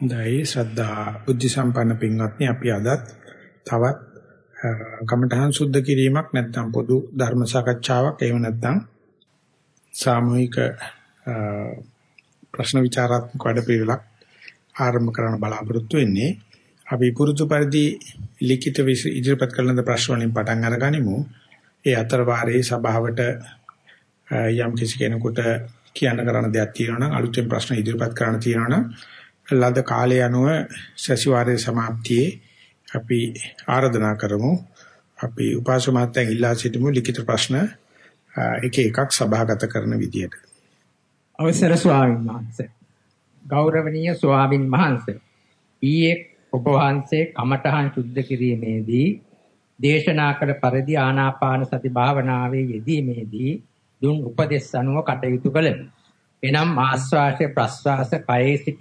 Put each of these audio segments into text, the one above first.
හොඳයි. ශ්‍රද්ධා බුද්ධ සම්පන්න පින්වත්නි අපි අදත් තවත් කමඨහං සුද්ධ කිරීමක් නැත්නම් පොදු ධර්ම සාකච්ඡාවක් එහෙම නැත්නම් සාමූහික ප්‍රශ්න විචාරාත්මක වැඩපිළිවෙලක් ආරම්භ කරන්න බලාපොරොත්තු වෙන්නේ. අපි පුරුදු පරිදි ලිඛිත ඉදිරිපත් කළ ලද ප්‍රශ්න වලින් පටන් අරගනිමු. ඒ අතර වාරයේ සභාවට යම් කිසි කෙනෙකුට කියන්න කරන දෙයක් තියෙනවා නම් අලුතෙන් ප්‍රශ්න ඉදිරිපත් කරන්න තියෙනවා නම් ලද කාලය අනුව සැසිවාරයේ સમાප්තියේ අපි ආරාධනා කරමු. අපි උපාසක මහත්තයන් ඉල්ලා සිටමු ලිඛිත ප්‍රශ්න එක එකක් සභාගත කරන විදියට. අවසර ස්වාමීන් වහන්සේ. ගෞරවනීය ස්වාමින් වහන්සේ ඊයේ ඔබ වහන්සේ කමඨහන් සුද්ධ කිරීමේදී දේශනා කළ පරිදි ආනාපාන සති භාවනාවේ යෙදීමේදී දුන් උපදෙස් අනුව කටයුතු කළෙමි. එනම් ආස්වාස ප්‍රස්වාස කයේ සිට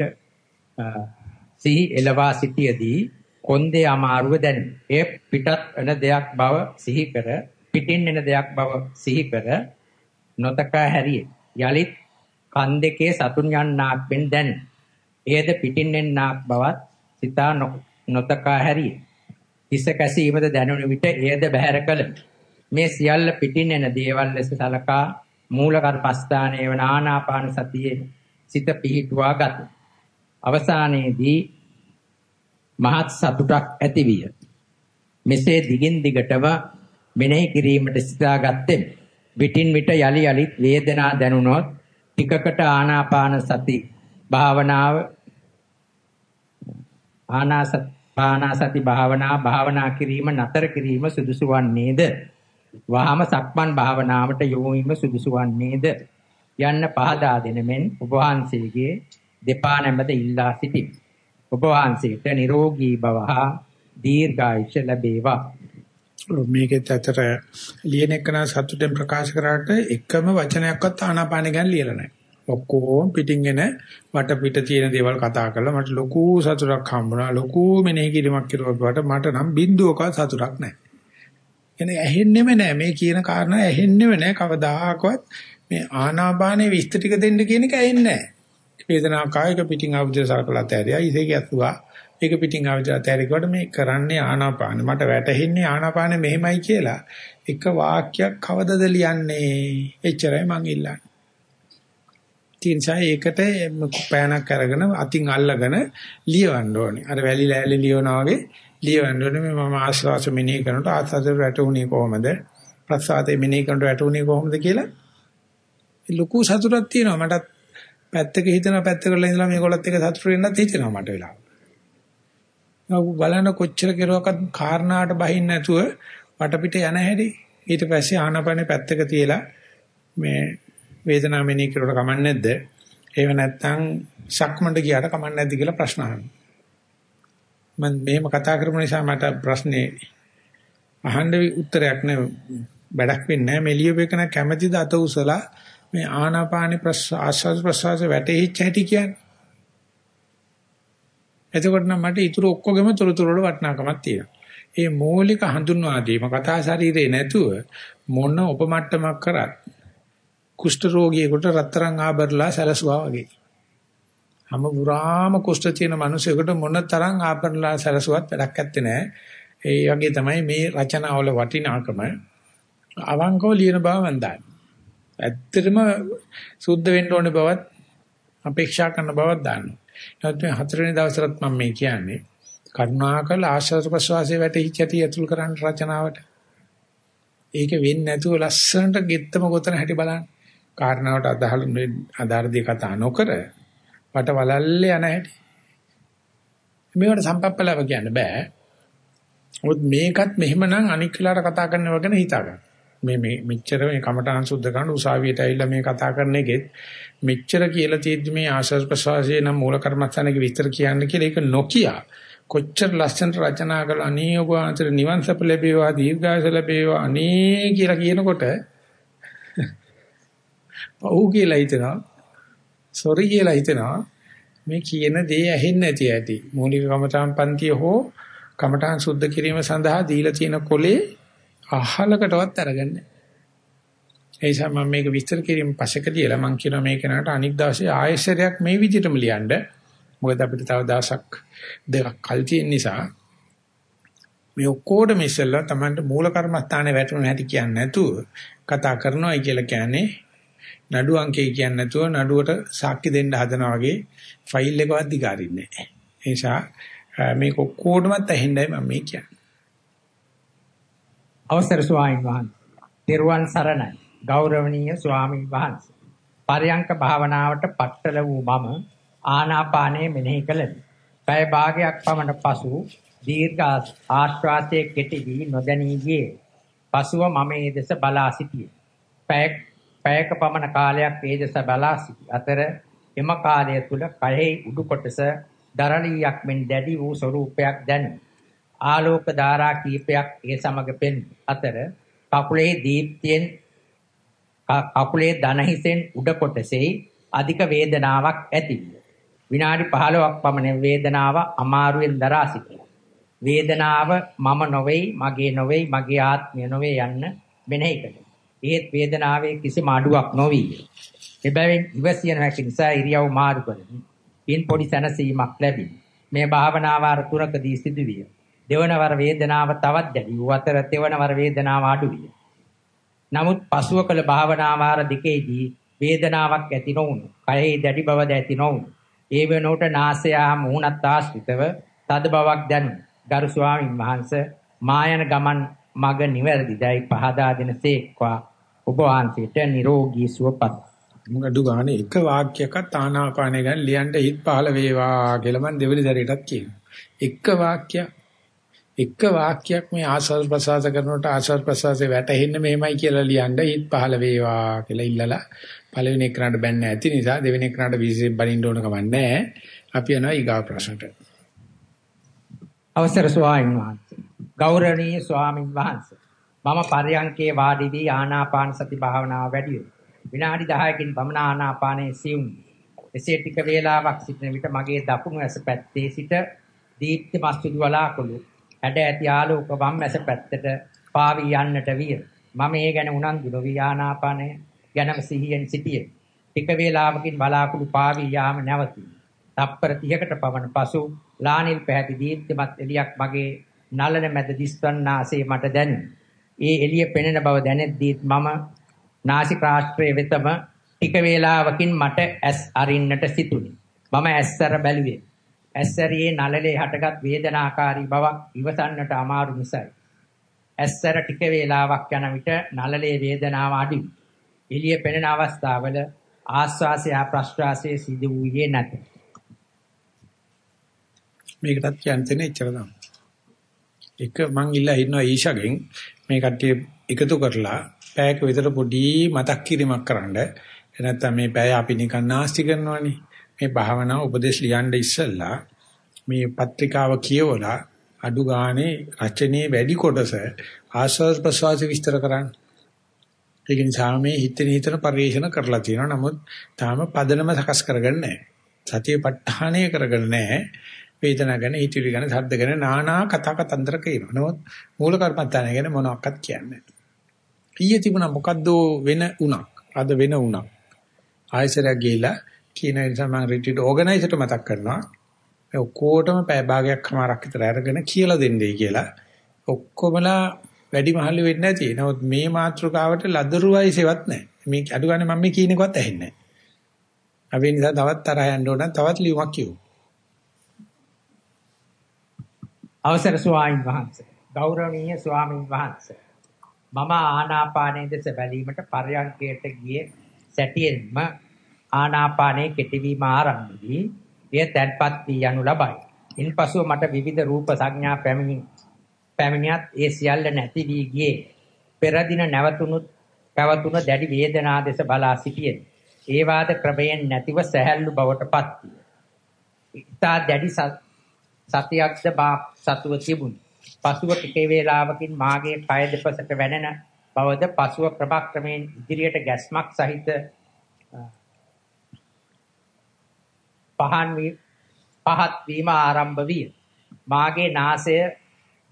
සිහි එළවා සිටියේදී කොන්දේ අමාරුව දැනේ. එය පිටත් වෙන දෙයක් බව සිහි කර පිටින් එන දෙයක් බව සිහි කර නොතකා හැරියේ. යලිත් කන් දෙකේ සතුන් යන්නාක් වෙන් දැනේ. එයද පිටින් එන්නාක් බවත් සිතා නොතකා හැරියේ. හිස කැසීමද දැනුන විට එයද බැහැර කළ. මේ සියල්ල පිටින් එන දේවල් ලෙස සලකා මූල කර්පස්ථානයේ වන ආනාපාන සතියේ සිත පිහිටුවා ගත්තා. අවසානයේදී මහත් සතුටක් ඇතිවිය. මෙසේ දිගින් දිගටම මෙනෙහි කිරීමට සිතාගත්තෙමි. විටින් විට යලි යලිත් වේදනා දැනුනොත් ටිකකට ආනාපාන සති භාවනාව ආනාසති භාවනා භාවනා කිරීම නතර කිරීම සුදුසු වන්නේද? වහාම සක්මන් භාවනාවට යොමු වීම සුදුසු වන්නේද? යන්න පහදා දෙන මෙන් ඔබ වහන්සේගේ දෙපා නැමද ඉල්ලා සිටිමි. ඔබ වහන්සේට නිරෝගී බව හා දීර්ඝායුෂ ලැබේවා. මේකෙත් ඇතර ලියන එකන සතුටෙන් ප්‍රකාශ කරාට එකම වචනයක්වත් ආනාපාන ගැන ලියලා නැහැ. ඔක්කොම පිටින් එන වටපිට තියෙන දේවල් කතා කරලා මට ලොකු සතුටක් හම්බුණා. ලොකු මෙනෙහි කිරීමක් කරුවාට මට නම් බින්දුවකවත් සතුටක් නැහැ. එනේ ඇහෙන්නෙම නැහැ මේ කියන කාරණා ඇහෙන්නෙම නැහැ කවදාහකවත් මේ ආනාපානේ විස්තර ටික දෙන්න කියන එක ඇහෙන්නේ නැහැ. වේදනා කායක පිටින් ආවිද සරකලා තැරියා. ඉසේ ගැස්සුවා ඒක පිටින් ආවිද තැරිකුවට මේ කරන්නේ ආනාපාන. මට වැටහෙන්නේ ආනාපාන මෙහෙමයි කියලා. එක වාක්‍යයක් කවදද ලියන්නේ? එච්චරයි මං ඉල්ලන්නේ. තින්සයි ඒකට පෑනක් අරගෙන අතින් අල්ලගෙන ලියවන්න ඕනේ. අර වැලි ලෑලි ලියවනවා වගේ ලියවන්න ඕනේ. මේ මම ආස්වාස මෙනෙහි කරනකොට ආස්වාද වැටුනේ කොහමද? ප්‍රසආදේ මෙනෙහි කරනකොට වැටුනේ කොහමද කියලා. ලොකු සතුටක් තියෙනවා. මටත් පැත්තක හිතන පැත්තකට ඉඳලා මේගොල්ලත් එක්ක සතුටු වෙන්නත් හිතෙනවා මට වෙලාව. නෝ බලන කොච්චර කෙරුවක්වත් කාරණාට බහින්න නැතුව වටපිට යන හැටි ඊට පස්සේ ආනාපානේ පැත්තක තියලා මේ වේදනාව මෙනෙහි කරුවට කමන්නේ නැද්ද? එහෙම නැත්නම් සක්මණට ගියාට කමන්නේ නැද්ද කියලා ප්‍රශ්න අහනවා. මම මෙහෙම කතා කරපු නිසා මට ප්‍රශ්නේ අහන්න උත්තරයක් නෑ වැඩක් වෙන්නේ නෑ මෙලියවෙකන කැමැතිද අත උසලා මේ ආනාපාන ආස්වාද ප්‍රසවාස වැටෙහිච්ච හැටි කියන්නේ. එතකොට නම් මට ඊටු ඔක්කොගෙම තොරතුරු වල වටිනාකමක් තියෙනවා. ඒ මৌলিක හඳුන්වා දීම කතා ශරීරේ නැතුව මොන උපමට්ටමක් කරත් කුෂ්ඨ රෝගියෙකුට රත්තරන් ආභරලා සැලසුවා වගේ. හැම පුරාම කුෂ්ඨ තියෙන මිනිසෙකුට මොන තරම් ආභරලා සැලසුවත් වැඩක් නැත්තේ නෑ. ඒ වගේ තමයි මේ රචනාවල වටිනාකම අවංකව ලියන බව මම දන්නේ. ඇත්තටම සුද්ධ වෙන්න ඕනේ බවත් අපේක්ෂා කරන බවක් දාන්නවා. නමුත් මේ හතරවෙනි දවසට මම මේ කියන්නේ කරුණාකර ආශ්වාස ප්‍රශ්වාසයේ වැටහිච්ච ඇති ඇතුල් කරන්න රචනාවට. ඒක වෙන්නේ නැතුව ලස්සනට ගෙත්තම ගොතන හැටි බලන්න. කාරණාවට අදාළ අදාළදී කතා නොකර වට වලල්ලේ යන හැටි. මේවට සම්පප්පලව කියන්න බෑ. මොකද මේකත් මෙහෙමනම් අනික් වෙලාවට කතා කරන වගේ හිතා ගන්න. මේ මේ මෙච්චර මේ කමඨාන් සුද්ධ කරන උසාවියට ඇවිල්ලා මේ කතා කරන එකෙත් මෙච්චර කියලා තියෙද්දි මේ ආශස් ප්‍රසවාසයේ නම් මූල කර්මස්ථානයේ විස්තර කියන්න කියලා ඒක නොකිය. කොච්චර ලස්සනට රචනා කළ අනේ ඔබාන්තර නිවන් සප ලැබේවා දීර්ඝායස ලැබේවා අනේ කියලා කියනකොට පව් කියලා හිතනවා සොරි කියලා හිතනවා. මේ කියන දේ ඇහෙන්නේ නැති ඇති. මූලික කමඨාන් පන්තිය හෝ කමඨාන් සුද්ධ කිරීම සඳහා දීලා තියෙන කොලේ අහලකටවත් අරගන්නේ ඒ නිසා මම මේක විස්තර කිරීම පස්සක තියලා මම කියනවා මේක නට අනික් දවසේ ආයෙසරයක් මේ විදිහටම ලියන්න මොකද අපිට තව දවසක් දෙකක් කල් තියෙන නිසා මේ ඔක්කොටම ඉස්සෙල්ලා Tamanට මූල කර්මස්ථානේ වැටුණ හැටි කියන්නේ නැතුව කතා කරනවායි කියලා කියන්නේ නඩු අංකේ කියන්නේ නැතුව නඩුවට සාක්ෂි දෙන්න හදනවා වගේ ෆයිල් එකවත් දිගාරින්නේ නැහැ. ඒ නිසා මේක ඔක්කොටමත් ඇහෙන්නයි මම මේ කියන්නේ. අවසර ස්වාමීන් වහන්සේ. දේරුවන් සරණයි. ගෞරවනීය ස්වාමීන් වහන්සේ. පරයන්ක භාවනාවට පట్టල වූ මම ආනාපානය මෙනෙහි කළෙමි. පැය භාගයක් පමණ පසු දීර්ඝ ආශ්වාසයේ කෙටි වී නොදැනී ගියේ. පසුව මම ඒ දෙස බලා සිටියේ. පැය පැයක පමණ කාලයක් ඒ දෙස බලා සිටි අතර එම කාලය තුල කයෙහි උඩු කොටස දරණීයක් මෙන් දැඩි වූ ස්වරූපයක් දැනුනි. ආලෝක ධාරා කීපයක් ඒ සමග පෙන් අතර කකුලේ දීප්තියෙන් කකුලේ දන හිසෙන් උඩ කොටසේ අධික වේදනාවක් ඇති විනාඩි 15ක් පමණ වේදනාව අමාරුවෙන් දරා සිටියා. වේදනාව මම නොවේයි, මගේ නොවේයි, මගේ ආත්මය නොවේ යන්න මෙනෙහි කළා. ඒත් වේදනාවේ කිසිම අඩුවක් නොවිය. එබැවින් ඉවසිය නොහැකි නිසා ඉරියව් මාරු කරමි. පින් පොඩි සැනසීමක් ලැබිනි. මේ භාවනාව අර තුනකදී සිදුවිය. දෙවනවර වේදනාව තවත් දැඩි වූ අතර තෙවනවර වේදනාව අඩු විය. නමුත් පසුව කළ භාවනාවාර දෙකේදී වේදනාවක් ඇති නොවුණු. කයෙහි දැඩි බවද ඇති නොවුණු. ඒ වෙනකොට නාසය හා මුහුණත් ආශ්‍රිතව තද බවක් දැනුණා. ගරු ස්වාමීන් වහන්සේ මායන ගමන් මග නිවැරදිදයි පහදා දෙනසේක්වා ඔබ වහන්සේට නිරෝගී සුවපත්. මොකද ගානේ එක වාක්‍යයක්වත් ආනාපානය ගැන ලියන්න හිත පහළ වේවා කියලා මම දෙවෙනි සැරේටත් කියනවා. එක වාක්‍යයක් එක වාක්‍යයක් මේ ආස්වාද ප්‍රසආස කරනකොට ආස්වාද ප්‍රසආසේ වැටෙන්න මෙහෙමයි කියලා ලියන්න හිත පහළ වේවා කියලා ඉල්ලලා පළවෙනි එකනට බැන්න ඇති නිසා දෙවෙනි එකනට විශේෂයෙන් බලින්න ඕන කමක් නැහැ. අපි යනවා ඊගා ප්‍රශ්නට. අවසර ස්වාමීන් වහන්සේ. ගෞරවනීය ස්වාමීන් වහන්සේ. මම පරයන්කේ වාඩි වී ආනාපාන සති භාවනාව වැඩි විනාඩි 10කින් පමණ ආනාපානයේ සියුම්. එසේ ටික වේලාවක් සිටින විට මගේ දකුණු ඇස පැත්තේ සිට දීප්ති මස්තුදු වලාකුළු හැඩ ඇති ආලෝක වම් ඇස පැත්තට පාවී යන්නට විය. මම ඒ ගැන උනන්දු නොවි ආනාපානය ගැනම සිහියෙන් සිටියේ. ටික වේලාවකින් බලාකුළු පාවී යාම නැවතුණි. තප්පර 30කට පමණ පසු ලානිල් පැහැති දීප්තිමත් එළියක් මගේ නලන මැද දිස්වන්නාසේ මට දැනුනි. ඒ එළිය පෙනෙන බව දැනෙද්දීත් මම නාසිකාශ්‍රය වෙතම ටික වේලාවකින් මට ඇස් අරින්නට සිතුනි. මම ඇස්සර බැලුවේ. ඇස්සරියේ නළලේ හටගත් වේදනාකාරී බවක් ඉවසන්නට අමාරු නිසායි. ඇස්සර ටික වේලාවක් යන විට නළලේ වේදනාව අඩු. එළිය පෙනෙන අවස්ථාවල ආස්වාසය ප්‍රස්වාසය සිදු වූයේ නැත. මේකටත් කියන්න එච්චර තමයි. එක මං ඉල්ලා ඉන්නවා ඊෂගෙන් මේ කට්ටිය එකතු කරලා පැයක විතර පොඩි මතක් කිරීමක් කරන්න. නැත්නම් මේ පැය අපි නිකන් නාස්ති කරනවනේ. මේ භාවනා උපදේශ ලියන්න ඉස්සෙල්ලා මේ පත්‍රිකාව කියවලා අඩු ගානේ රචනයේ වැඩි කොටස ආස්වාද ප්‍රසවාස විස්තර කරන්න. ඒක නිසා මේ හිතෙන හිතන පරිශන කරලා තියෙනවා. නමුත් තාම පදනම සකස් කරගන්නේ නැහැ. සතිය ප ဋ ාණය කරගෙන නැහැ. වේදනා ගැන, හිතවිලි ගැන, ශබ්ද ගැන නානා කතා කතන්දර කියනවා. නමුත් මූල කර්මත්තාන ගැන මොනවත් කියන්නේ නැහැ. ඊයේ තිබුණා මොකද්ද වෙන උණක්. අද වෙන උණක්. ආයසරයක් ගිහිලා කියන නිසා මම රිට්‍රීට් ඕගනයිසර්ට මතක් කරනවා. මේ ඔක්කොටම පැය භාගයක් කමාරක් විතර අරගෙන කියලා දෙන්නයි කියලා. ඔක්කොමලා වැඩි මහල්ලු වෙන්නේ නැති. නමුත් මේ මාත්‍රකාවට ලදරුවයි සෙවත් නැහැ. මේ අඩු ගන්න මම මේ කියන එකවත් ඇහෙන්නේ නැහැ. අපි නිසා තවත් තරහ යන්න ඕන තවත් ලියුමක් කියමු. අවසර ස්වාමීන් වහන්සේ. ගෞරවනීය ස්වාමීන් වහන්සේ. මම ආනාපානයේ දෙස බැලීමට පරයන්කයට ගියේ සැටියෙන්ම ආනාපානයේ කෙටිවීම ආරම්භ වී එය තැන්පත් වී යනු ලබයි. ඉන්පසුව මට විවිධ රූප සංඥා පැමිණි පැමිණියත් ඒ සියල්ල නැති වී ගියේ. පෙර දින නැවතුණු පැවතුන දැඩි වේදනා දෙස බලා සිටියෙමි. ඒ වාද ක්‍රමයෙන් නැතිව සැහැල්ලු බවට පත් විය. ඉතා දැඩි සතියක්ද බා සතුව තිබුණි. පසුව ටික වේලාවකින් මාගේ කය දෙපසට වැනෙන බවද පසුව ප්‍රභක්‍රමයෙන් ඉදිරියට ගැස්මක් සහිත පහන් වී පහත් වීම ආරම්භ විය. මාගේ නාසය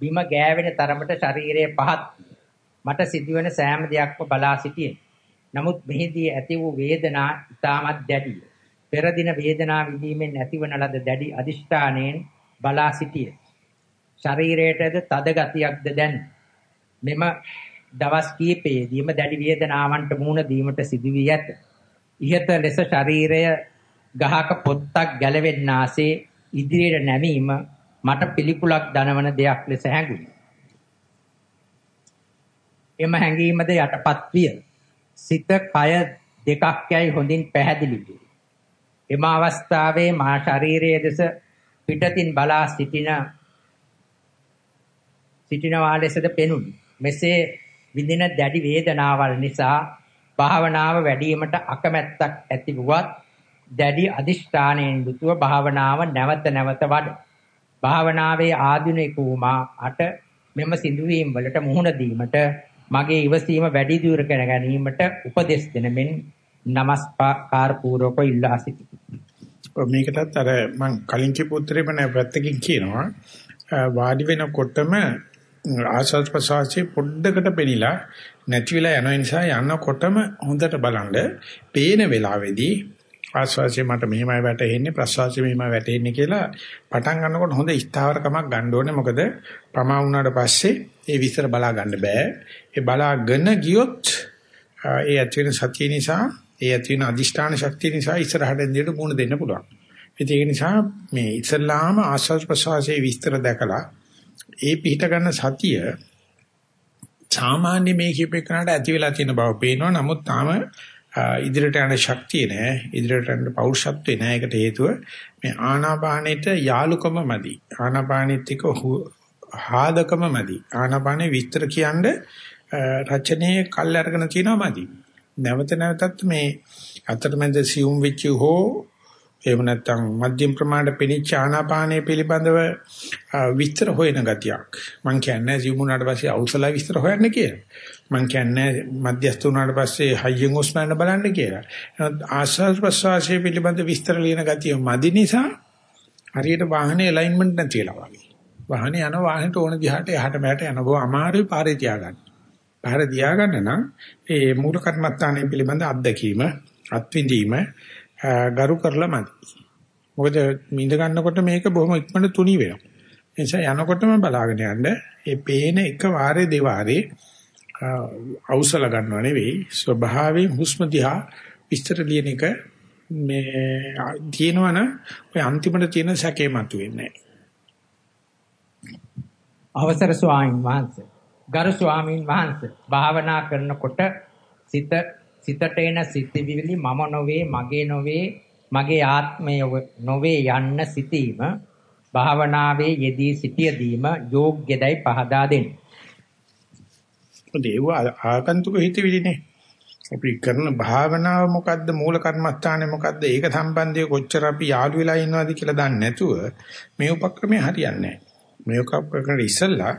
බිම ගෑවෙන තරමට ශරීරයේ පහත් මට සිදුවෙන සෑම දෙයක්ම බලා සිටියේ. නමුත් මෙහිදී ඇති වූ වේදනා ඉතාමත් දැඩිය. පෙර දින වේදනා විඳීමෙන් ඇතිවන ලද දැඩි අදිෂ්ඨානයෙන් බලා සිටියේ. ශරීරයටද තද ගතියක්ද දැන් මෙම දවස් කීපයේදීම දැඩි වේදනාවන්ට මුහුණ දීමට සිදු වී ඇත. ඉහත ලෙස ශරීරය ගහක පොත්තක් ගැලවෙන්නාසේ ඉදිරියට නැමීම මට පිළිකුලක් දනවන දෙයක් ලෙස හැඟුණි. එම හැඟීමද යටපත් විය. සිත කය දෙකක් යයි හොඳින් පැහැදිලි වේ. එම අවස්ථාවේ මා ශරීරයේ දෙස පිටතින් බලා සිටින සිටිනවා ලෙසද පෙනුනි. මෙසේ විඳින දැඩි වේදනාවල් නිසා භාවනාව වැඩිවීමට අකමැත්තක් ඇති වුවත් දැඩි අදිෂ්ඨානයෙන් යුතුව භාවනාව නැවත නැවත වඩ. භාවනාවේ ආධුනිකවම අට මෙම සිදුවීම් වලට මුහුණ දීමට මගේ ඉවසීම වැඩි දියුර කර ගැනීමට උපදෙස් දෙන මෙන් নমස්කාර පූර්වක ඉල්ලා සිටිමි. මේකටත් අර මම කලින් කියපු උත්තරේම නෑ පැත්තකින් කියනවා වාඩි වෙනකොටම ආස්වාද ප්‍රසවාසයේ පොඩ්ඩකට පෙනිලා නැති වෙලා යන නිසා යනකොටම හොඳට බලන්න පේන වෙලාවේදී ආස්වාසිය මට මෙහෙමයි වැටෙන්නේ ප්‍රසවාසිය මෙහෙමයි වැටෙන්නේ කියලා පටන් ගන්නකොට හොඳ ස්ථාවරකමක් ගන්න ඕනේ. මොකද ප්‍රමා වුණාට පස්සේ ඒ විස්තර බලා ගන්න බෑ. ඒ බලාගෙන ගියොත් ඒ ඇති වෙන සතිය නිසා ඒ ඇති වෙන අදිෂ්ඨාන ශක්තිය නිසා ඉස්සරහට එදිට මුණ දෙන්න පුළුවන්. ඒක නිසා මේ ඉස්ලාම ආස්වාද ප්‍රසවාසයේ විස්තර දැකලා ඒ පිහිට ගන්න සතිය සාමාන්‍ය මේ කීපේකනට ඇති වෙලා තියෙන බව පේනවා. නමුත් තාම ඉදිරියට යන ශක්තිය නෑ. ඉදිරියට යන පෞරුෂත්වේ නෑ. ඒකට හේතුව මේ ආනාපානෙට යාලුකම මදි. ආනාපානෙත් එක්ක හාදකම මදි. ආනාපානේ විස්තර කියන්නේ රචනයේ කල් අරගෙන තියෙනවා මදි. නැවත නැවතත් මේ අතරමැද සියුම් වෙච්ච හෝ එහෙම නැත්නම් මධ්‍යම ප්‍රමාණයට පිනිච්ච ආනාපානය පිළිබඳව විස්තර හොයන ගතියක්. මං කියන්නේ ජීමුණාට පස්සේ අවසල විස්තර හොයන්න කියලා. මං කියන්නේ මධ්‍යස්ථ වුණාට පස්සේ හයියෙන් උස්මන්න බලන්න කියලා. එහෙනම් ආස්වාද ප්‍රසවාසයේ පිළිබඳ විස්තර ලියන ගතිය මදි නිසා හරියට වාහනේ ඇලයින්මන්ට් නැති වෙලා වගේ. වාහනේ යන වාහනේට ඕන දිහාට එහාට මෙහාට යන බව අමාරුයි පාරේ තියාගන්න. පාර තියාගන්න නම් ඒ මූල කර්මත්තානේ පිළිබඳ අත්දැකීම, අත්විඳීම ගරු කරලා මදි. මොකද මිඳ ගන්නකොට මේක බොහොම ඉක්මනට තුනි වෙනවා. ඒ නිසා යනකොටම බලාගෙන යන්න ඒ පේන එක වාරේ දෙවාරේ අවසල ගන්නව නෙවෙයි ස්වභාවයෙන් හුස්ම දිහා විස්තර ලියන එක මේ තියෙනවනම් ඔය අන්තිමට තියෙන සැකේ මතුවෙන්නේ අවසර ස්වාමීන් වහන්සේ ගරු ස්වාමීන් වහන්සේ භාවනා කරනකොට සිත සිතට එන සිතිවිලි මම නොවේ මගේ නොවේ මගේ ආත්මය නොවේ යන්න සිටීම භාවනාවේ යෙදී සිටියදීම යෝග්‍යදයි පහදා දෙන්න. ඒව ආගන්තුක හිතවිලිනේ. අපි කරන භාවනාව මොකද්ද මූල කර්මස්ථානේ මොකද්ද ඒක සම්බන්ධව කොච්චර අපි යාළු වෙලා ඉන්නවද කියලා දන්නේ නැතුව මේ උපක්‍රමය හරියන්නේ නැහැ. මේ උපක්‍රමයේ ඉස්සල්ලා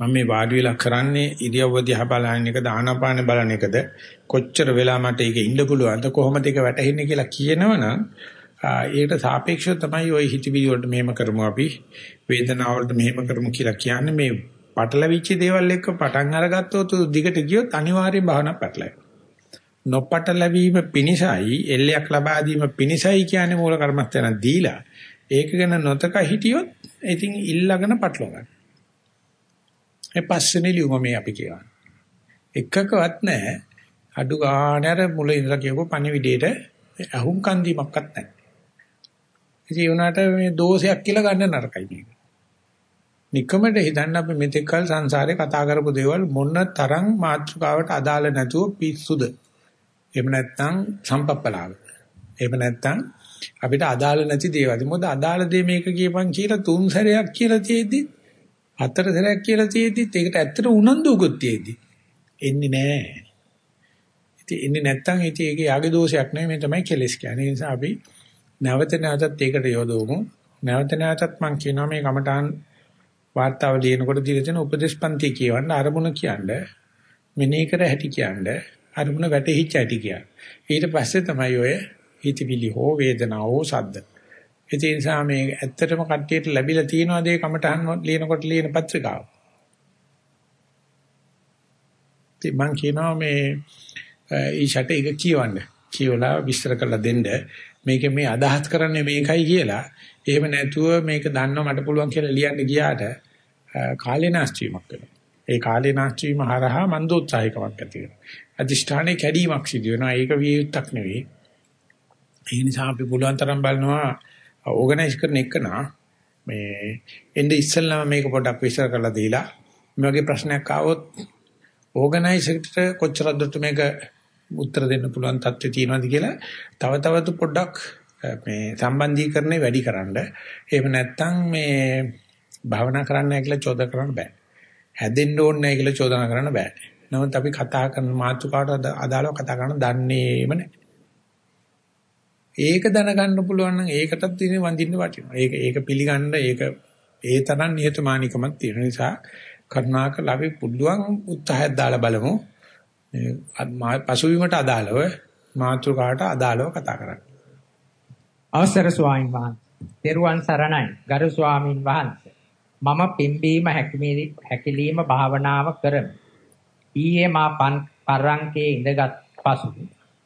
මම මේ වාඩි වෙලා කරන්නේ ඉරියව්ව දිහා බලන එකද ආනාපාන බලන එකද කොච්චර වෙලා මට ඒක ඉන්න පුළුවන්ද? කොහොමද ඒක වැටහෙන්නේ කියලා කියනවනම් ඒකට සාපේක්ෂව තමයි ওই හිතවිලි වලට මෙහෙම කරමු අපි. වේදනාව වලට මෙහෙම කරමු කියලා කියන්නේ මේ පටලවිච්ච දේවල් එක්ක පටන් අරගත්තොත් දිගට ගියොත් අනිවාර්යෙන් භාවනා පැටලෙනවා. නොපටලවීම පිනිසයි එල්ලයක් ලබා දීම පිනිසයි කියන්නේ මූල කර්මස්ථාන දීලා ඒක ගැන නොතක හිටියොත් ඉතින් ඉල්ලගෙන පටලවා ගන්න. මේ පස්වෙනි ලියුම මේ අපි කියවන. එකකවත් නැහැ. අඩු ගානේ අර මුල ඉඳලා කියපු පණිවිඩේට අහුම් කන්දීමක්වත් නැහැ. ඉතින් උනාට මේ දෝෂයක් කියලා ගන්න නරකයි මේක. නිකමට හිතන්න අපි මෙතෙක් කල සංසාරේ කතා කරපු දේවල් මොන තරම් මාත්‍රකාවට අදාළ නැතුව පිස්සුද. එහෙම නැත්නම් සම්පප්පලාව. එහෙම නැත්නම් අපිට අදාළ නැති දේවල්. මොකද අදාළ දේ මේක කියපන් කියලා තුන් සැරයක් කියලා තියෙද්දි හතර සැරයක් කියලා තියෙද්දිත් ඒකට ඇත්තට උනන්දුකුත් තියෙද්දි එන්නේ නැහැ. ඉතින් එන්නේ නැත්තම් ඉතින් ඒකේ යාගේ දෝෂයක් නෙවෙයි මේ තමයි කෙලස් කියන්නේ. ඒ නිසා අපි නැවත නැවතත් ඒකට යොදවමු. නැවත නැවතත් මම කියනවා මේ කමඨාන් වාර්තාව ලියනකොට දීලා තියෙන උපදේශපන්ති කියවන්න අරමුණ කියන්නේ මෙනෙහි කර හැටි කියන්නේ අරමුණ වැටහිච්ච හැටි කියන්නේ. ඊට පස්සේ තමයි ඔය හිතවිලි හෝ වේදනාව හෝ සද්ද ඒ නිසා මේ ඇත්තටම කට්ටියට ලැබිලා තියෙනවද ඒ කමටහන් ලියනකොට ලියන පත්‍රිකාව. ඉතින් මම කියනවා මේ ඊෂට එක කියවන්න. කියවලා විස්තර කරලා දෙන්න. මේක මේ අදහස් කරන්නේ මේකයි කියලා එහෙම නැතුව මේක දන්නව මට පුළුවන් කියලා ලියන්න ගියාට කාලේ නාස්ති වීමක් වෙනවා. ඒ කාලේ නාස්ති වීම හරහා මන්දෝත්සාහිකමක් ඇති වෙනවා. අදිෂ්ඨානයේ කැඩීමක් සිදු වෙනවා. ඒක වියුක්තක් නෙවෙයි. ඒ නිසා අපි පුළුවන් තරම් බලනවා ඕගනයිස් කරන එක නා මේ එnde ඉස්සෙල්ලාම මේක පොඩ්ඩක් විශ්ල කරලා දීලා මේ වගේ ප්‍රශ්නයක් ආවොත් ඕගනයිසර්ට කොච්චර දුරට මේක උත්තර දෙන්න පුළුවන් තත්ත්වය තියෙනවද කියලා තව තවත් පොඩ්ඩක් මේ සම්බන්ධීකරණය වැඩි කරන්න. එහෙම නැත්නම් මේ භාවනා කරන්න නැහැ කියලා චෝදනා කරන්න බෑ. හැදෙන්න ඕනේ නැහැ කියලා චෝදනා කරන්න බෑ. නමුත් අපි කතා කරන මාතෘකාවට අදාළව කතා කරන දන්නේම නැහැ. ඒක දැනගන්න පුළුවන් නම් ඒකටත් ඉන්නේ වඳින්න වටිනවා. ඒක ඒක පිළිගන්න ඒක ඒ තරම් නිහතමානීකමක් තියෙන නිසා කරුණාකරලා අපි පුළුවන් උත්සාහයක් දාලා බලමු. පසුවීමට අදාළව මාතෘකාවට අදාළව කතා කරන්න. අවසර ස්වාමීන් වහන්සේ. තෙරුවන් සරණයි. ගරු ස්වාමින් වහන්සේ. මම පිම්බීම හැකිලිම භාවනාව කරමි. ඊයේ මා පරංකේ ඉඳගත් පසු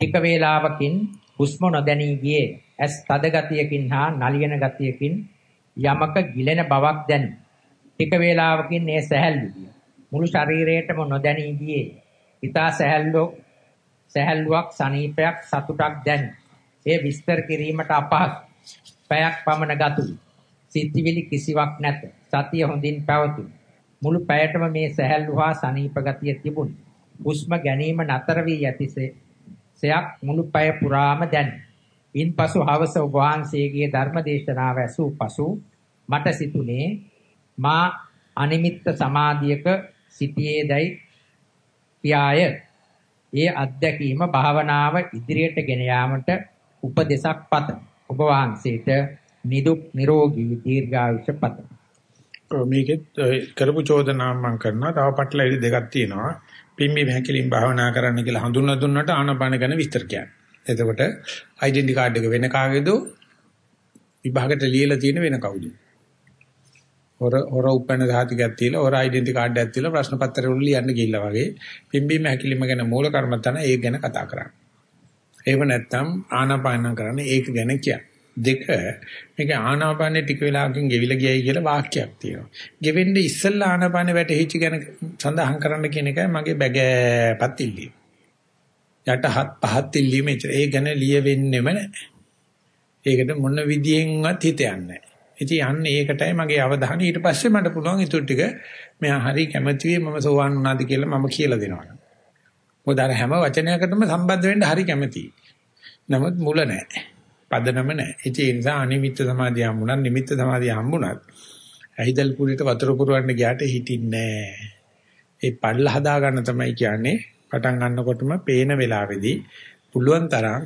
ටික වේලාවකින් හුස්ම නොදැනී ගියේ. ඇස් තද ගතියකින් හා නලියන ගතියකින් යමක ගිලෙන බවක් දැනේ. ටික වේලාවකින් ඒ සැහැල්ලු මුළු ශරීරයටම නොදැනී ගියේ. ඊතා සැහැල්ලු සැහැල්ලුවක් සනීපයක් සතුටක් දැනේ. ඒ විස්තර කිරීමට අපහසු. පැයක් පමණ ගතුයි. සිත්විලි කිසිවක් නැත. සතිය හොඳින් පැවතුණි. මුළු පැයටම මේ සැහැල්ලු හා සනීප ගතිය තිබුණි. හුස්ම ගැනීම නතර වී යතිසේ සයක් මුළු පැය පුරාම දැනේ. ඉන්පසු හවස ඔබ වහන්සේගේ ධර්ම දේශනාව ඇසූ පසු මට සිතුනේ මා අනිමිත්ත සමාධියක සිටියේදයි පියාය. ඒ අත්දැකීම භාවනාව ඉදිරියට ගෙන යාමට උපදේශක් පත. ඔබ වහන්සේට නිදුක් නිරෝගී දීර්ඝායුෂ පත. මේකෙත් කරපු චෝදනාවක් මම කරනවා. තව පටලැවිලි දෙකක් තියෙනවා. පිම්බි හැකිලින් භාවනා කරන්න කියලා හඳුන්වා දුන්නට ආනපාන ගැන විස්තර කියන්නේ. එතකොට ඩෙන්ටි කාඩ් එක වෙන කාගේද විභාගයට ලියලා තියෙන වෙන කවුද? හොර හොර උපැන්න සාතිකයක් තියලා හොර ඩෙන්ටි කාඩ් එකක් තියලා ප්‍රශ්න පත්‍රය උඩ ලියන්න ගිහිල්ලා වගේ පිම්බීම හැකිලිම ගැන මූල කර්මත්තන ඒක ගැන කතා කරන්නේ. එහෙම නැත්නම් ආනාපාන කරන්නේ ඒක ගැන කියන්නේ. දෙක මේක ආනාපානෙ ටික වෙලාවකින් ගෙවිලා ගියයි කියලා වාක්‍යයක් තියෙනවා. ගෙවෙන්නේ ඉස්සෙල්ලා ආනාපානෙ වැටෙහිච්ච ගැන සඳහන් කරන්න කියන එකයි මගේ බැගෑපත් ඉල්ලීම. යට හත් පහත් ඉල්ලීම ඒ ගැන ලියවෙන්නෙම නැහැ. ඒකට මොන විදියෙන්වත් හිත යන්නේ නැහැ. ඉතින් යන්නේ ඒකටයි මගේ අවධානය ඊට පස්සේ මට පුළුවන් ඊටු ටික මෙයා හරි කැමති වෙයි මම සෝවන් වුණාද කියලා මම කියලා දෙනවා. මොකද අර හැම වචනයකටම සම්බන්ධ වෙන්න හරි කැමතියි. නමුත් මුල නැහැ. පදනම නැහැ. ඒ නිසා අනිමිත්ත සමාධිය හම්බුණත් නිමිත්ත සමාධිය හම්බුණත් ඇහිදල් පුරිට වතුර පුරවන්න ගියාට හිටින්නේ නැහැ. ඒ පල්ල හදා ගන්න තමයි කියන්නේ පටන් ගන්නකොටම පේන වෙලාවේදී පුළුවන් තරම්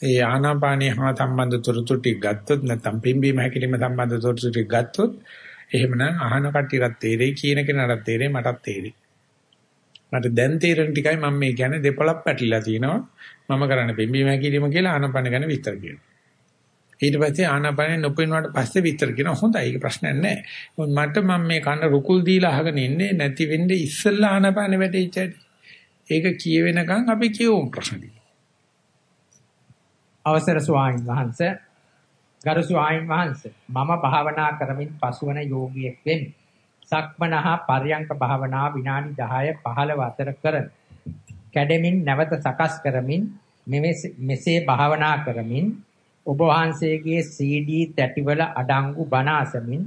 ඒ ආනාපානිය හා සම්බන්ධ තොරතුරු ටික ගත්තොත් නැත්නම් පිම්බීම හැකිලිම සම්බන්ධ තොරතුරු ටික ගත්තොත් එහෙමනම් අහන කට්ටියටත් තේරෙයි කියන කෙනාටත් තේරෙයි මටත් තේරෙයි. මට දැන් තේරෙන ටිකයි මම මේ කියන්නේ දෙපළක් පැටලිලා තිනවා. මම කරන්නේ පිම්බීම හැකිලිම කියලා ආනාපාන ගැන විස්තර කියනවා. ඊට පස්සේ ආනාපානෙ නොපෙනුවාට පස්සේ විතර කියන හොඳයි ඒක ප්‍රශ්නයක් නැහැ. මට මම මේ කන රුකුල් දීලා අහගෙන ඉන්නේ නැති වෙන්නේ ඉස්සෙල්ලා ආනාපානෙ වැටෙච්ච හැටි. ඒක කියවෙනකන් අපි කියවමු ප්‍රශ්නේ. අවසර ස්වාමීන් වහන්සේ ගරු ස්වාමීන් වහන්සේ මම භාවනා කරමින් පසුවන යෝගියෙක් වෙමි. සක්මනහා පර්යංක භාවනා විනාඩි 10 15 අතර කරමි. කැඩෙමින් නැවත සකස් කරමින් මෙසේ භාවනා කරමින් ඔබ වහන්සේගේ CD තැටිවල අඩංගු බණ අසමින්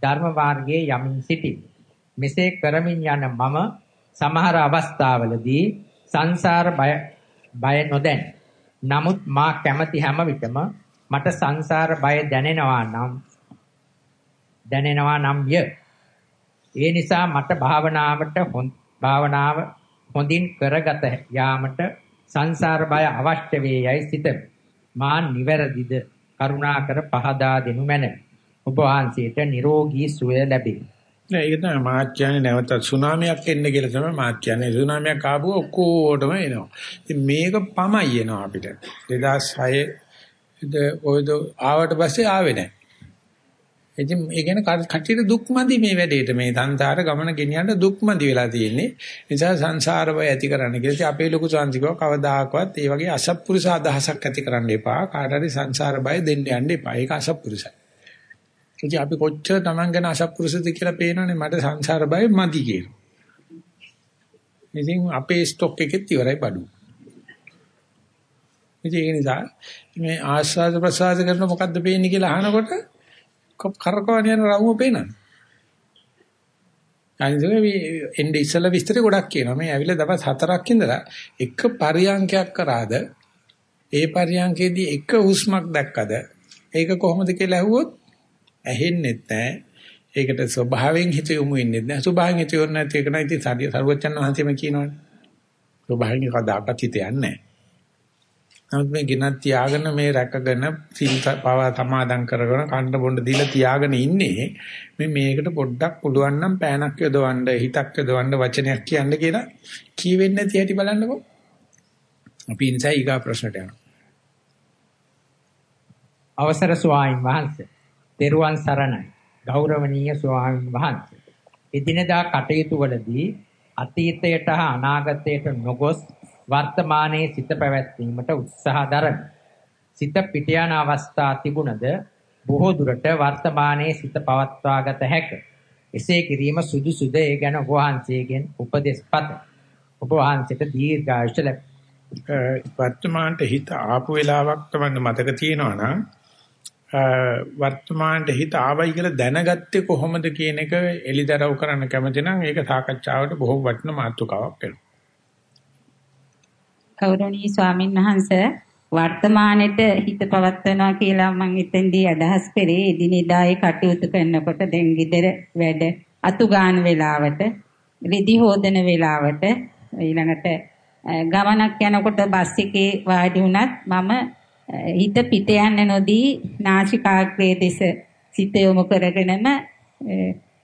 ධර්ම මාර්ගයේ යමින් සිටිමි. මෙසේ කරමින් යන මම සමහර අවස්ථාවලදී සංසාර බය බය නොදැන. නමුත් මා කැමති හැම විටම මට සංසාර බය දැනෙනවා නම් දැනෙනවා නම් ය. ඒ නිසා මට භාවනාවට භාවනාව හොඳින් කරගත යාමට සංසාර බය අවශ්‍ය වේ යයි සිතමි. මා නිවැරදිද කරුණාකර පහදා දෙනු මැනවි. ඔබ වහන්සේට නිරෝගී සුවය ලැබේ. නෑ ඒක තමයි මාත් කියන්නේ නැවත සුනාමියක් එන්න කියලා තමයි මාත් කියන්නේ. සුනාමියක් ආවොත් ඔක්කොටම එනවා. ඉතින් මේක පමයි එනවා අපිට. 2006 ද ඔයද ආවට පස්සේ ආවේ නෑ. ඉතින් ඒ කියන්නේ කටියට දුක්මදි මේ වැඩේට මේ සංසාර ගමන ගෙනියන්න දුක්මදි වෙලා තියෙන්නේ. ඒ නිසා සංසාර බය ඇති කරන්න කියලා අපේ ලොකු සංසිකව කවදාකවත් ඒ වගේ අසත්පුරුෂ අදහසක් ඇති කරන්න එපා. කාට හරි සංසාර බය දෙන්න යන්න එපා. ඒක අසත්පුරුෂයි. ඉතින් අපි කොච්චර Taman ගැන අසත්පුරුෂද කියලා පේනවනේ මට සංසාර බය මදි කියලා. ඉතින් අපේ ස්ටොක් එකෙත් ඉවරයි බඩු. ඉතින් ඒ නිසා මේ ආස්වාද ප්‍රසආද කරන මොකද්ද පේන්නේ කියලා අහනකොට කරකවන යන රවුම පේනවා. අනිත් මේ එnde ඉස්සලා විස්තර ගොඩක් කියනවා. මේ ඇවිල්ලා දවස් හතරක් ඉඳලා එක පරියන්කයක් කරාද ඒ පරියන්කේදී එක හුස්මක් දැක්කද ඒක කොහොමද කියලා ඇහුවොත් ඇහෙන්නේ නැහැ. ඒකට ස්වභාවයෙන් හිත යොමු වෙන්නේ නැහැ. ස්වභාවයෙන් හිත යොමු නැති එක නම් ඉතින් සරුවචන් වහන්සේම කියනවනේ. ස්වභාවයෙන් කදාකත් හිත යන්නේ නැහැ. නමුත් මේ ගෙනත් තියාගෙන මේ රැකගෙන සිල් පව සමාදන් කරගෙන කන්න බොන්න දීලා තියාගෙන ඉන්නේ මේ මේකට පොඩ්ඩක් පුළුවන් නම් පෑනක් යොදවන්න හිතක් යොදවන්න වචනයක් කියන්න කියලා කීවෙන්නේ නැති හැටි බලන්නකෝ. අපි ඉන්සයි ඊගා ප්‍රශ්නට යනවා. අවසර ස්වාමීන් වහන්සේ. තෙරුවන් සරණයි. ගෞරවනීය ස්වාමීන් වහන්සේ. එදිනදා කටයුතු වලදී අතීතයට හා අනාගතයට නොගොස් වර්තමානයේ සිත පැවැත්වීමට උත්සාහ දරමි. සිත පිට යන අවස්ථා තිබුණද බොහෝ දුරට වර්තමානයේ සිත පවත්වාගත හැක. එසේ කිරීම සුදුසුද ඒ ගැන ඔබ වහන්සේගෙන් උපදෙස් පත. ඔබ වහන්සේට දීර්ඝායුෂ ලැබ. වර්තමානට හිත ආපු වෙලාවක් තමයි මතක තියෙනවා නම් වර්තමානට හිත ආවයි කියලා දැනගත්තේ කොහොමද කියන එක එලිදරව් කරන්න කැමති නම් ඒක සාකච්ඡාවට බොහෝ වටින මාතෘකාවක් වෙනවා. ගෞරවනීය ස්වාමින් වහන්සේ වර්තමානෙට හිත පවත්වනවා කියලා මම එතෙන්දී අදහස් කරේ. එදිනෙදායේ කටයුතු කරනකොට දැන් ගෙදර වැඩ අතු ගන්න වෙලාවට රෙදි හොදන වෙලාවට ඊළඟට ගමනක් යනකොට බස් එකේ වාඩි වුණත් මම හිත පිට යන්න නොදී නාසිකාග්‍රයේ දෙස සිත යොමු කරගෙනම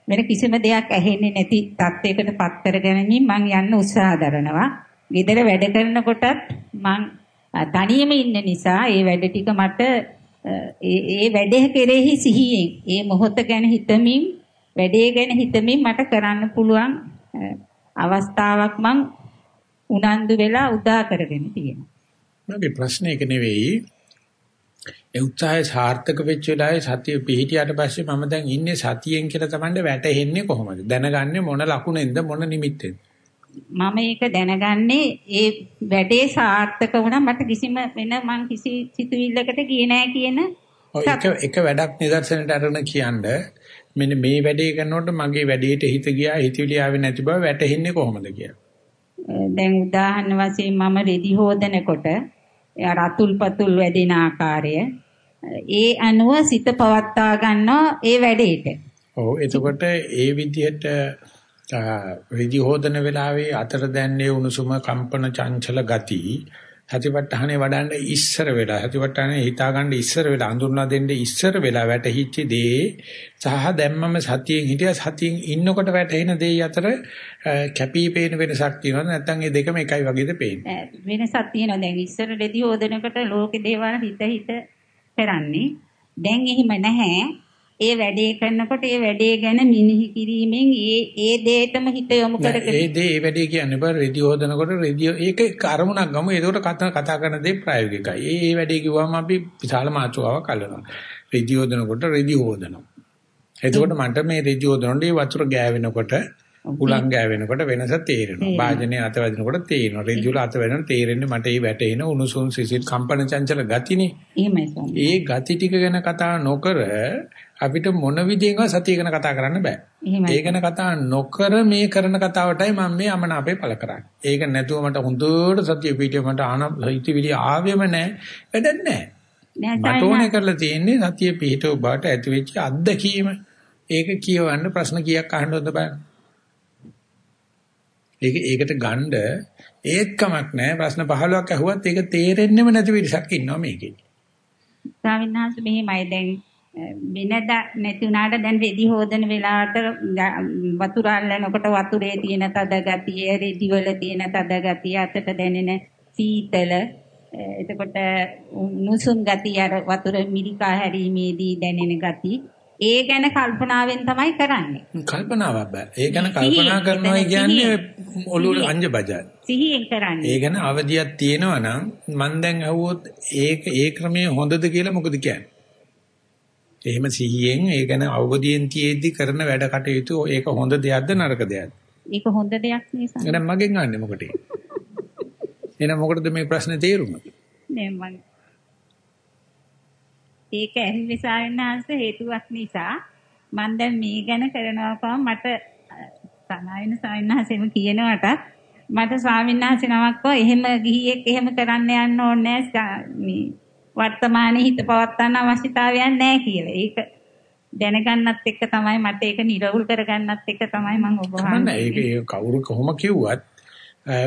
වෙන කිසිම දෙයක් ඇහෙන්නේ නැති තත්යකට පත් කරගෙනමින් මම යන්න උත්සාහ දරනවා. ගෙදර වැඩ කරනකොටත් මං තනියම ඉන්න නිසා ඒ වැඩ ටික මට ඒ වැඩේ කෙරෙහි සිහියෙන් ඒ මොහොත ගැන හිතමින් වැඩේ ගැන හිතමින් මට කරන්න පුළුවන් අවස්ථාවක් මං උනන්දු වෙලා උදා කරගෙන තියෙනවා. මගේ ප්‍රශ්නේ ඒක නෙවෙයි. ඒ උත්සාහය සාර්ථක වෙච්ච වෙලාවේ සතිය පිහිටියට පස්සේ මම දැන් ඉන්නේ සතියෙන් කියලා Tamande වැටෙන්නේ කොහොමද? දැනගන්නේ මොන ලකුණෙන්ද මොන නිමිත්තෙන්ද? මම ඒක දැනගන්නේ ඒ වැඩේ සාර්ථක වුණා මට කිසිම වෙන මං කිසි සිතුවිල්ලකට ගියේ නැහැ කියන එක එක වැඩක් නිදර්ශනට අරගෙන කියන්නේ මෙන්න මේ වැඩේ කරනකොට මගේ වැඩේට හිත ගියා හිතවිලි ආවේ නැති බව වැටහෙන්නේ කොහොමද කියලා. දැන් උදාහරණ වශයෙන් මම රෙදි හොදනකොට අර අතුල් පතුල් වැඩෙන ආකාරය ඒ අනුව සිත පවත්වා ගන්නවා ඒ වැඩේට. ඔව් එතකොට ඒ විදිහට ඍදි හොදන වෙලාවේ අතර දැන්නේ උණුසුම කම්පන චංචල ගති සතිපට්ඨානේ වඩන්න ඉස්සර වෙලා සතිපට්ඨානේ හිතා ගන්න ඉස්සර වෙලා අඳුරලා දෙන්න ඉස්සර වෙලා වැටහිච්ච දේ සහ දැම්මම සතියෙන් හිටිය සතියෙන් ඉන්නකොට වැටෙන දේ අතර කැපී පේන වෙනසක් තියෙනවද? නැත්නම් මේ දෙකම එකයි වගේද පේන්නේ? වෙනසක් තියෙනවා. දැන් ඉස්සර රෙදි හොදනකොට ලෝකේ දේවල් හිත හිත කරන්නේ. දැන් එහෙම නැහැ. ඒ වැඩේ කරනකොට ඒ වැඩේ ගැන මිනිහි කිරීමෙන් ඒ ඒ දෙයටම හිත යොමු කරගෙන ඒ දේ ඒ වැඩේ කියන්නේ බර රෙඩියෝ හදනකොට රෙඩියෝ ඒක අරමුණක් ගමු ඒකට කතා කතා කරන දේ ප්‍රායෝගිකයි. ඒ ඒ වැඩේ කිව්වම අපි විශාල මාතෘකාවක් අල්ලනවා. රෙඩියෝ හදනකොට රෙඩියෝ හදනවා. එතකොට මන්ට මේ රෙඩියෝ හදනකොට වතුර ගෑවෙනකොට උලං ගෑවෙනකොට වෙනස තේරෙනවා. වාජනේ අත වැදිනකොට තේරෙනවා. රෙඩියෝල අත වැදෙනකොට තේරෙන්නේ මට මේ වැටෙන උණුසුම් සිසිල් කම්පන චංචල ගතිනේ. එහෙමයි ඒ ගති ටික ගැන කතා නොකර අපිට මොන විදිහෙන්වත් සතිය ගැන කතා කරන්න බෑ. ඒ ගැන කතා නොකර මේ කරන කතාවටයි මම මේ අමනාපේ පළ කරන්නේ. ඒක නැතුව මට හොඳට සතිය පිටිය මට ආන හිතවිලි ආවෙම නැහැ. වැඩක් නැහැ. මට ඕනේ කරලා තියෙන්නේ සතිය පිටව බාට ඇති වෙච්ච අත්දැකීම. ඒක කියවන්න ප්‍රශ්න කීයක් අහන්න හොඳ බෑ. ඒක ඒකට ගණ්ඩ ඒත් කමක් නැහැ. ප්‍රශ්න 15ක් අහුවත් ඒක තේරෙන්නෙම නැති විදිහක් ඉන්නවා මේකේ. ස්වාමීන් වහන්සේ මෙහෙමයි දැන් වෙනද නැති වුණාට දැන් රෙදි හොදන වෙලාවට වතුර අල්ලනකොට වතුරේ තියෙන තද ගතිය, රෙදි වල තියෙන තද ගතිය, අතට දැනෙන සීතල එතකොට නුසුම් ගතිය අර වතුර මිරිකා හැරීමේදී දැනෙන ගති ඒ ගැන කල්පනාවෙන් තමයි කරන්නේ. කල්පනාවක් බෑ. ඒ ගැන කල්පනා කරනවා කියන්නේ ඔළුව අංජ බජයි. සිහියෙන් කරන්නේ. ඒ ගැන අවදියක් තියෙනවා නම් මම දැන් අහුවොත් ඒක ඒ ක්‍රමයේ හොඳද කියලා මොකද කියන්නේ? එහෙම සිහියෙන් ඒ ගැන අවබෝධයෙන් තියේදී කරන වැඩ කටයුතු ඒක හොඳ දෙයක්ද නරක දෙයක්ද? ඒක හොඳ දෙයක් නේ එහෙනම් මගෙන් අහන්නේ මොකටද? එහෙනම් මොකටද මේ ප්‍රශ්නේ තේරුම? නෑ මම ඒක ඇහිවි සාවින්හන්ස හේතුවක් නිසා මම දැන් මේ ගැන කරනවා මට සනායන සාවින්හන්සෙම කියනවට මට ස්වාමින්වහන්සේ නමක් කෝ එහෙම ගිහියෙක් එහෙම කරන්න යන්න ඕනේ මේ වර්තමානයේ හිත පවත්වන්න අවශ්‍යතාවයක් නැහැ කියලා. ඒක දැනගන්නත් එක්ක තමයි මට ඒක නිරවුල් කරගන්නත් එක්ක තමයි මම ඔබ වහන්සේ ඒක කවුරු කොහොම කිව්වත්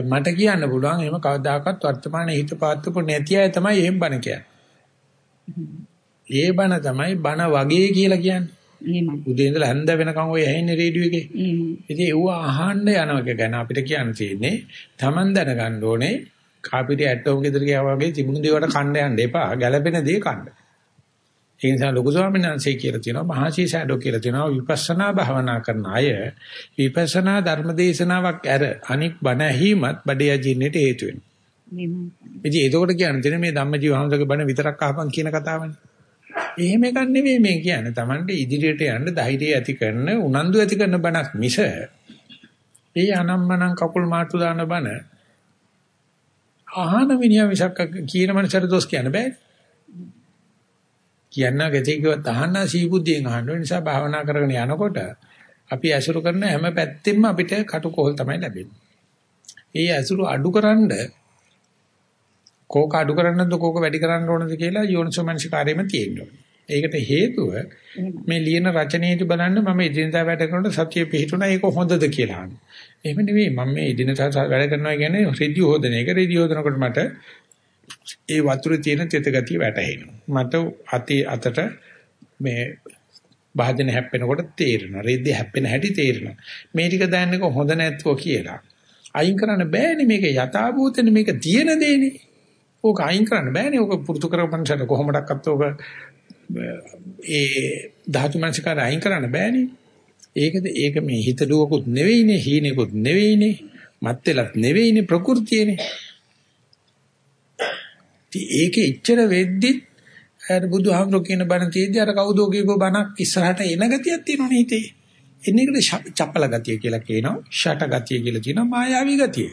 මට කියන්න පුළුවන් එහෙම කවදාකවත් වර්තමානයේ හිත පවත්වපු නැති අය තමයි එහෙම බණ කියන්නේ. ඒ බණ තමයි බණ වගේ කියලා කියන්නේ. එහෙමයි. උදේ ඉඳලා හැන්ද වෙනකන් ඔය ඇහෙන්නේ රේඩියෝ එකේ. එහෙමයි. ඉතින් ඒව අහන්න යනවා ගැන අපිට කියන්න තියෙන්නේ Taman දැනගන්න ඕනේ කාපිටි ඇටෝම් ගෙදර ගියා වගේ තිබුණු දේවට කන්න යන්න එපා. ගැළපෙන දේ කන්න. ඒ නිසා ලොකු ස්වාමීන් වහන්සේ කියලා තියෙනවා මහසී සෑඩෝ කියලා තියෙනවා විපස්සනා භාවනා කරන අය විපස්සනා ධර්මදේශනාවක් ඇර අනික් බණ ඇහිමත් බඩේ අජින්නට හේතු වෙනවා. ඉතින් ඒකෝට කියන්නේ මේ ධම්මජීව හමුදගේ බණ විතරක් අහපන් කියන කතාවනේ. එහෙම එකක් නෙවෙයි මේ කියන්නේ. Tamante ඉදිරියට යන්න ධෛර්යය ඇති කරන උනන්දු ඇති කරන බණක් මිස ඒ අනම්මනම් කකුල් මාට්ටු දාන බණ අහන මිනිහා මිසක් කියන මනසට දොස් කියන්න බෑ. කියන්න ගැතේකවත් අහන්න සීබුද්ධියෙන් අහන්න නිසා භාවනා කරගෙන යනකොට අපි ඇසුරු කරන හැම පැත්තෙම අපිට කටුකොහල් තමයි ලැබෙන්නේ. ඒ ඇසුරු අඩුකරනද කෝක අඩු කරන්නද කෝක වැඩි කරන්න ඕනද කියලා යෝනිසෝමනසිකාරයෙම තියෙනවා. ඒකට හේතුව මේ ලියන රචනයේදී බලන්න මම ඉදිනදා වැඩ කරනකොට සතිය පිහිටුණා ඒක හොඳද කියලා අහනවා. එහෙම නෙවෙයි මම මේ ඉදිනදා වැඩ කරනවා කියන්නේ රෙදි හොදන එක. රෙදි හොදනකොට මට ඒ වතුරේ තියෙන තෙත ගතිය වැටහෙනවා. මට අතේ අතට මේ භාජන හැප්පෙනකොට තේරෙනවා. රෙදි හැප්පෙන හැටි තේරෙනවා. මේ ටික දැනන්නක හොඳ නැත්වෝ කියලා. අයින් කරන්න බෑනේ මේක යථාභූතනේ මේක තියෙන දෙන්නේ. ඕක අයින් කරන්න බෑනේ. ඕක පුරුදු කරපන්සට කොහොමඩක්වත් ඕක ඒ ධාතු මනසකාර අයින් කරන්න බෑනේ. ඒකද ඒක මේ හිතලුවකුත් නෙවෙයිනේ, හීනෙකුත් නෙවෙයිනේ, මත් වෙලත් නෙවෙයිනේ ප්‍රകൃතියනේ. ඉතින් ඒකේ ඉච්චර වෙද්දි අර බුදුහාමුදුරු කියන බණ තියෙද්දි අර කවුදෝ කියපු බණක් ඉස්සරහට එන ගතියක් තියෙනවනේ හිතේ. එන්නේ ඒකට චපල ගතිය කියලා කියනවා, ෂට ගතිය කියලා කියනවා, මායාවී ගතිය.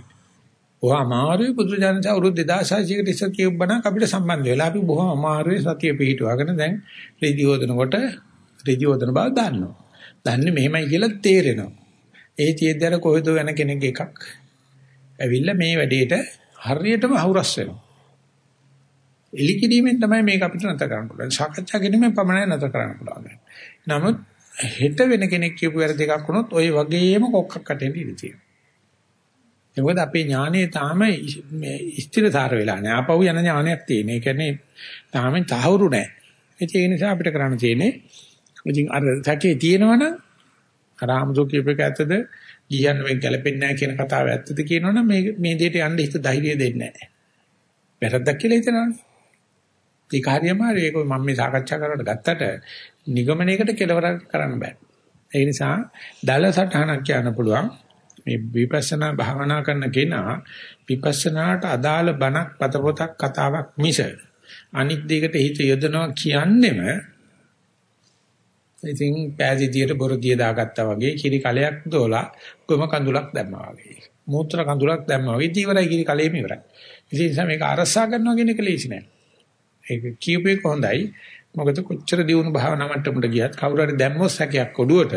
බොහොම අමාරුයි බුදුජානක අවුරුදු 2600කට ඉස්සර කියුබ්බනක් අපිට සම්බන්ධ වෙලා අපි බොහොම අමාරුයි සතිය පිහිටුවාගෙන දැන් රෙදි හොදනකොට රෙදි හොදන බව දන්නවා. දන්නේ මෙහෙමයි කියලා තේරෙනවා. ඒ තියෙද්දි අර කොහෙද යන කෙනෙක් එකක් ඇවිල්ලා මේ වැඩේට හරියටම හවුරස් වෙනවා. එලිකිරීමෙන් තමයි මේක අපිට නැතර කරන්න පුළුවන්. සාකච්ඡා කිරීමෙන් පමණයි නැතර කරන්න පුළුවන්. නමුත් හෙට වෙන කෙනෙක් කියපු වැරදි එකක් වුණොත් ওই වගේම කොක්කක් කටෙන් ඉඳී තියෙනවා. ඒ මොකද අපේ ඥානයේ තාම ස්ථිරතර වෙලා නැහැ. ආපහු යන ඥානයක් තියෙන. ඒ කියන්නේ තාම තහවුරු නැහැ. ඒ නිසා අපිට කරන්න තියෙන්නේ ඉතින් අර සැකේ තියෙනවනම් අරාමදෝ කියපේක ඇත්තද ගියන් වෙන් ගැලපෙන්නේ නැහැ කියන කතාව ඇත්තද කියනවනම් මේ මේ දෙයට යන්න හිත ධෛර්යය දෙන්නේ නැහැ. වැරද්දක් කියලා හිතනවනේ. ඒක හරියම හරි ඒක මම මේ සාකච්ඡා කරලා ගත්තට නිගමනයකට කෙලවර කරන්න බෑ. ඒ නිසා දල සටහනක් කියන්න පුළුවන්. මේ විපස්සනා භාවනා කරන කෙනා විපස්සනාට අදාළ බණක් පතපොතක් කතාවක් මිස අනික් දෙයකට හිත යොදනවා කියන්නෙම ඉතින් පෑදීදියට බොරදිය දාගත්තා වගේ කිරි කලයක් දෝලා ගොම කඳුලක් දැම්මා වගේ. මූත්‍රා කඳුලක් දැම්මා වගේ ඉතිවරයි කිරි කලෙම ඉවරයි. ඉතින් නිසා මේක අරසා ගන්නවා කියන එක ලේසි නෑ. ඒක කියූපේ කොහොඳයි මොකද කොච්චර දියුණු භාවනා මට්ටමට ගියත් කවුරු හරි දැම්මොත් සැකයක් ඔඩුවට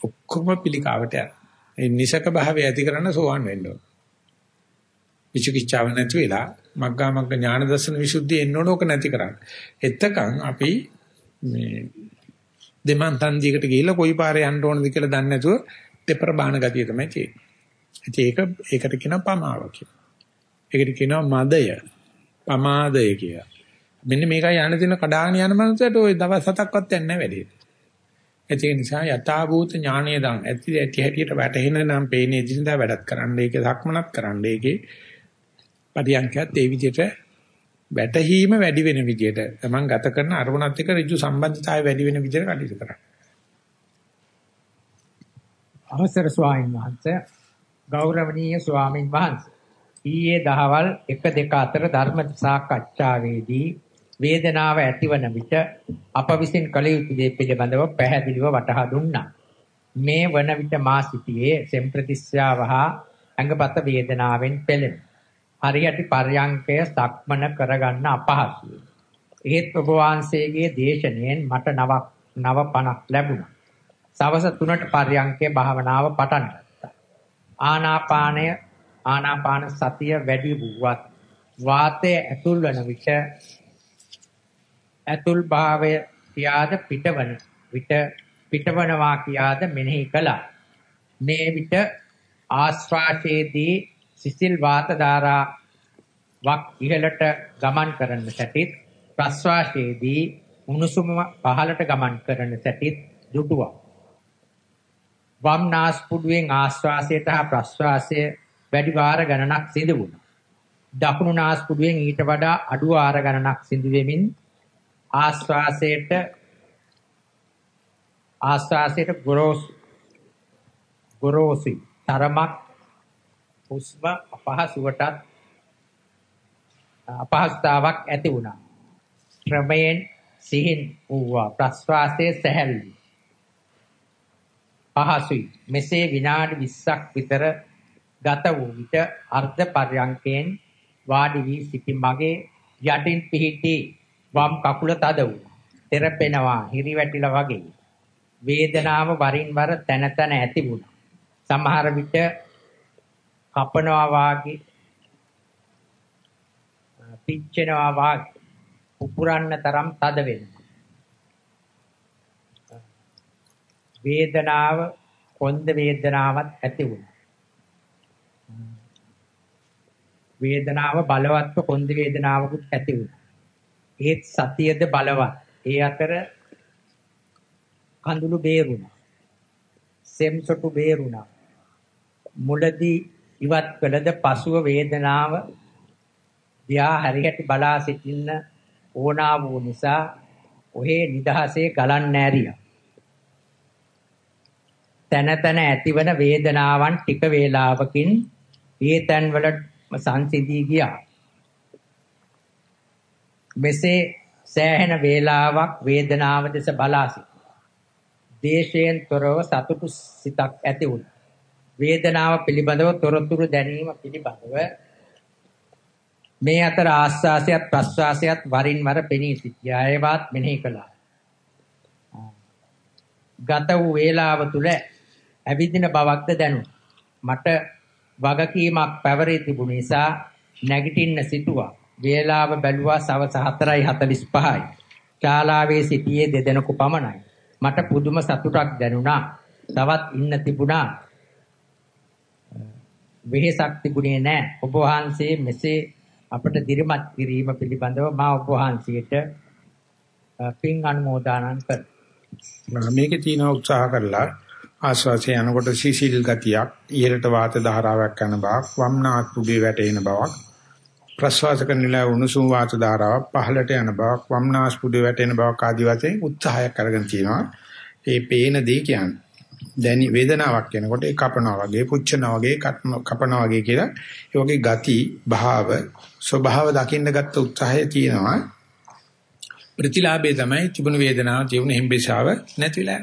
ඔක්කොම පිළිකාවට යනවා. ඒ නිසක භාවය ඇති කරන්න සෝවන් වෙන්න ඕන. විචිකිච්ඡාව නැති වෙලා මග්ගා මග්ග ඥාන දර්ශන විසුද්ධිය එන්න ඕනෝක නැති කරන්න. එතකන් අපි මේ දෙමන්තන් දිගට ගිහිල්ලා කොයි පාරේ යන්න ඕනද කියලා දන්නේ නැතුව දෙපර බාහන ගතිය තමයි තියෙන්නේ. ඒක ඒකට කියනවා පමාව කියලා. ඒකට කියනවා මදය. පමාදය කියලා. මෙන්න මේකයි යන්න දෙන කඩාගෙන යන මනුස්සයට ওই දවස් හතක්වත් යන්නේ නැහැ වැඩේ. ඒක නිසා යථාභූත ඥානය දන් ඇති ඇති හැටියට වැටහෙන නම් පේන්නේ දිනදා වැඩක් කරන්න ඒකේ සක්මනක් කරන්න ඒකේ පරියන්කයත් ඒ විදිහට වැටහීම වැඩි වෙන විදියට තමන් ගත කරන අරමුණත් එක්ක ඍජු සම්බන්ධතාවය වැඩි වෙන විදියට කටයුතු කරන්න. අවසර ස්වාමීන් වහන්සේ ගෞරවනීය ස්වාමින් වහන්සේ ඊයේ දහවල් 1 2 අතර ධර්ම සාකච්ඡාවේදී වේදනාව ඇතිවන විට අප විසින් කළ යුතු දේ පිළිබඳව පැහැදිලිව වටහා දුන්නා. මේ වන විට මා සිටියේ සෙම්ප්‍රතිස්යාව හා ඇඟපත වේදනාවෙන් පෙළෙන. හරියට පර්යංකය සක්මන කරගන්න අපහසුයි. ඒත් ඔබ වහන්සේගේ දේශනෙන් මට නවක් නව පණක් ලැබුණා. සවස 3ට පර්යංකයේ භාවනාව පටන් ගත්තා. ආනාපානය ආනාපාන සතිය වැඩි වුවත් වාතය ඇතුල් වන විට ඇතුල් භාවය කියාද පිටවන විට පිටවනවා කියාද මෙනෙහි කළා. මේ විට ආශ්වාසයේදී සිසිල් වාත ධාරාවක් ඉහළට ගමන් කරන සැටිත් ප්‍රශ්වාසයේදී උණුසුම පහළට ගමන් කරන සැටිත් දුටුවා. වම් නාස්පුඩුවෙන් ආශ්වාසයට හා ප්‍රශ්වාසය වැඩි වාර ගණනක් සිදු වුණා. දකුණු නාස්පුඩුවෙන් ඊට වඩා අඩු වාර ගණනක් සිදු වෙමින් ආශ්වාසයට ආශ්වාසයට ගොරෝසු ගොරෝසුයි තරමක් හුස්ම අපහසුවටත් අපහසුතාවක් ඇති වුණා. ක්‍රමයෙන් සිහින් වූවා ප්‍රශ්වාසයේ සැහැල්ලු. පහසුයි. මෙසේ විනාඩි 20ක් විතර ගත වූ විට අර්ධ පර්යංකයෙන් වාඩි වී සිටි මගේ යටින් පිහිටි වම් කකුල තද වුණා. තෙරපෙනවා හිරිවැටිලා වගේ. වේදනාව වරින් වර තන තන ඇති වුණා. සමහර විට කපනවා වාගේ පිච්චෙනවා වාගේ උපුරන්න තරම් තද වෙනවා. වේදනාව කොන්ද වේදනාවක් ඇති වුණා. වේදනාව බලවත්ව කොන්ද වේදනාවකුත් ඇති වුණා. ඒත් සතියද බලවත්. ඒ අතර කඳුළු බේරුණා. සෙම්සොටු බේරුණා. මුලදී ඉවත් කළද පසුව වේදනාව දිහා හරියට බලා සිටින්න ඕනා වූ නිසා ඔහේ නිදහසේ ගලන්න ඇරියා. තන තන ඇතිවන වේදනාවන් ටික වේලාවකින් ඒ තැන්වල සංසිඳී ගියා. මෙසේ සෑහෙන වේලාවක් වේදනාව දෙස බලා සිටියා. දේශයෙන් තොරව සතුටු සිතක් ඇති වුණා. වේදනාව පිළිබඳව තොරතුරු දැනීම පිළිබඳව මේ අතර ආස්වාසයත් ප්‍රස්වාසයත් වරින් වර පෙනී සිටියා. ඒවත් මෙනෙහි කළා. ගත වූ වේලාව තුල ඇවිදින බවක්ද දැනුණා. මට වගකීමක් පැවරී තිබුණ නිසා නැගිටින්න සිටුවා. වේලාව බැලුවා සවස් 4:45යි. ශාලාවේ සිටියේ දෙදෙනෙකු පමණයි. මට පුදුම සතුටක් දැනුණා. තවත් ඉන්න තිබුණා. වෙහෙසක් තිබුණේ නැහැ. ඔබ වහන්සේ මෙසේ අපට දිරිමත් කිරීම පිළිබඳව මා ඔබ වහන්සේට පින් අනුමෝදානන් කරනවා. මේකේ තියෙන උත්සාහ කරලා ආශ්වාසය යනකොට සීසීල් ගතියක් ඉහළට වාත ධාරාවක් යන බවක් වම්නාත් පුගේ වැටෙන බවක් ප්‍රශ්වාස කරන විලා උණුසුම් වාත ධාරාවක් පහළට යන බවක් වම්නාස් පුඩේ වැටෙන බවක් ආදි වශයෙන් උත්සාහයක් කරගෙන තියෙනවා. ඒ පේන දේ කියන්නේ දැනි වේදනාවක් එනකොට ඒ කපනවා වගේ පුච්චනවා වගේ කපනවා වගේ කියලා ඒ වගේ ගති භාව ස්වභාව දකින්න ගත්ත උත්සාහය තියෙනවා. ප්‍රතිලාභේ තමයි තිබුණු වේදනාව තිබුණු හිම්බේශාව නැතිලා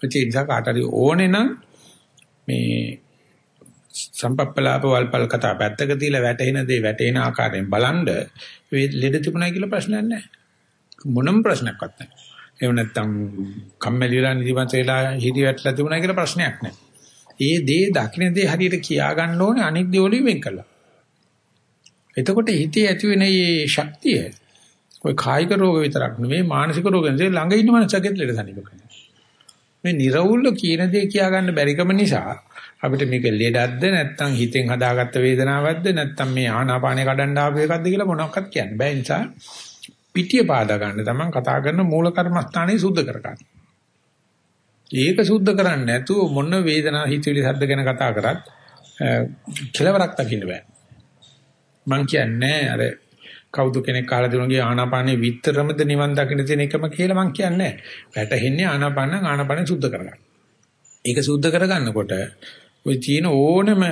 ප්‍රතිඉන්සා කාටරි ඕනේ නම් මේ සම්පප්පලාප වල්පල් කතා පැත්තක තියලා වැටෙන දේ වැටෙන ආකාරයෙන් බලන්ඩ ලෙඩ තිබුණා කියලා ප්‍රශ්නයක් නැහැ මොනම ප්‍රශ්නයක්වත් නැහැ එහෙම නැත්නම් කම්මැලි වෙලා නිදිමත වෙලා හිරි වැටලා තිබුණා කියලා ප්‍රශ්නයක් නැහැ. ඒ දේ දකින්න දේ හරියට කියා ගන්න ඕනේ අනිත් දේ වලින් වෙන් කළා. එතකොට හිතේ ඇති වෙන මේ ශක්තිය ඔය කායික රෝග විතරක් නෙවෙයි මානසික රෝග නෙවෙයි ළඟ ඉන්න මනසකෙත් ලෙඩ සනීප කරනවා. මේ නිර්වුල්ල කියන දේ කියා ගන්න බැරිකම නිසා අපිට මේක ලෙඩක්ද නැත්නම් හිතෙන් හදාගත්ත වේදනාවක්ද නැත්නම් මේ ආනාපානය කඩන්න ආපු එකක්ද කියලා මොනවක්වත් කියන්න බෑ. ඒ නිසා පිටිය පාදා ගන්න තමන් කතා කරන මූල කර්මස්ථානේ සුද්ධ කර ගන්න. ඒක සුද්ධ කරන්නේ නැතුව මොන වේදනා හිතවිලි සද්ද ගැන කතා කරත් කෙලවරක් දකින්න බෑ. මං කියන්නේ අර කවුද කෙනෙක් කාලා දුනගේ ආනාපානේ විතරමද නිවන් දකින්න තියෙන එකම කියලා මම කියන්නේ නැහැ. වැටෙන්නේ ආනාපාන ආනාපාන සුද්ධ කරගන්න. ඒක සුද්ධ කරගන්නකොට ওই තියෙන ඕනම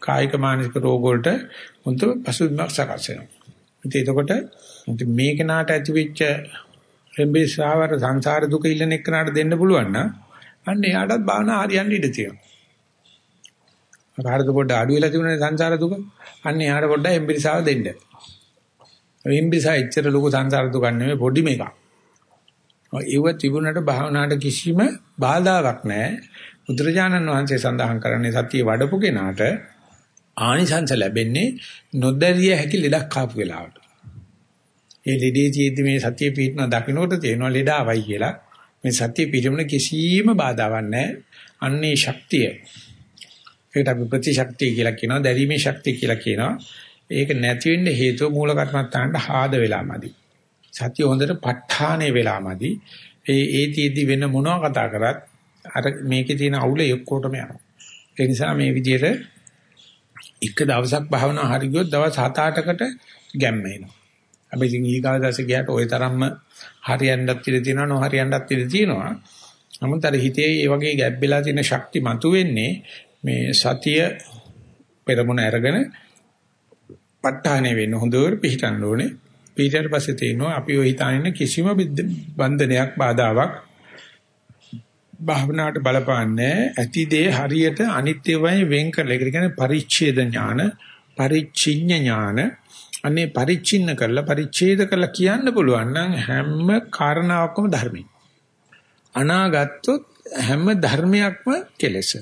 කායික මානසික රෝග වලට මුන්ට පසුබිමක් සකස් වෙනවා. ඉතින් එතකොට මේ කෙනාට ඇතිවෙච්ච රෙම්බේ ශ්‍රාවර සංසාර දුක ඉල්ලන එක්කනට දෙන්න පුළුවන් නම් අන්න එයාටත් භාවනා හරියන්න ඉඩ තියෙනවා. කාටද පොඩ්ඩ අඩු වෙලා තිබුණේ සංසාර දුක? අන්න එයාට පොඩ්ඩක් එම්බිරිසාව දෙන්න. එම්බිරිසා එච්චර ලොකු සංසාර දුකක් නෙමෙයි පොඩි මේකක්. ඒව තිබුණට භාවනාවට කිසිම බාධාවක් නැහැ. බුදුරජාණන් වහන්සේ සඳහන් කරන්නේ සතිය වඩපු කෙනාට ආනිසංස ලැබෙන්නේ නොදැරිය හැකි ලෙඩක් ආපු වෙලාවට. ඒ ලෙඩේ තියෙද්දි මේ සතිය පිටන දකින්නකොට තේනවා ලෙඩ ආවයි කියලා. මේ සතිය පිටුමන කිසිම බාධාවක් නැහැ. අන්නේ ශක්තිය. ඒකට අපි ප්‍රතිශක්තිය කියලා කියනවා, දැරීමේ ශක්තිය කියලා කියනවා. ඒක නැති වෙන්න හේතුව මූල කර්මත්තාන්ට ආද වෙලාමදි. සතිය හොඳට ප ဋ ාණේ වෙලාමදි. ඒ ඒ තියෙද්දි වෙන මොනවා කතා කරත් අර මේකේ තියෙන අවුල එක්කොටම යනවා. ඒ නිසා මේ විදිහට එක දවසක් භාවනා හරි ගියොත් දවස් 7-8කට ගැම්ම එනවා. අපි ඉතින් ඊගාව දැසේ ගියාට ওই තරම්ම හරියන්නත් ඉඩ තියෙනවා නොහරියන්නත් ඉඩ තියෙනවා. නමුත් අර හිතේ මේ වගේ ගැබ් වෙලා තියෙන ශක්ති මතුවෙන්නේ මේ සතිය පෙරමුණ අරගෙන ප ဋ ාණේ වෙන්න හොඳට පිළිටන්න ඕනේ. පිළිටට පස්සේ තේනවා අපි ඔය හිතාගෙන කිසිම බන්ධනයක් බාධාවක් භාවනාවට බලපාන්නේ ඇති දේ හරියට අනිත්‍යවයි වෙන් කරලා. ඒකට කියන්නේ පරිච්ඡේද ඥාන පරිච්ඡින්න ඥාන. අනේ පරිච්ඡින්න කරලා පරිච්ඡේද කරලා කියන්න පුළුවන් නම් හැම කාරණාවක්ම ධර්මයි. අනාගතොත් හැම ධර්මයක්ම කෙලෙස.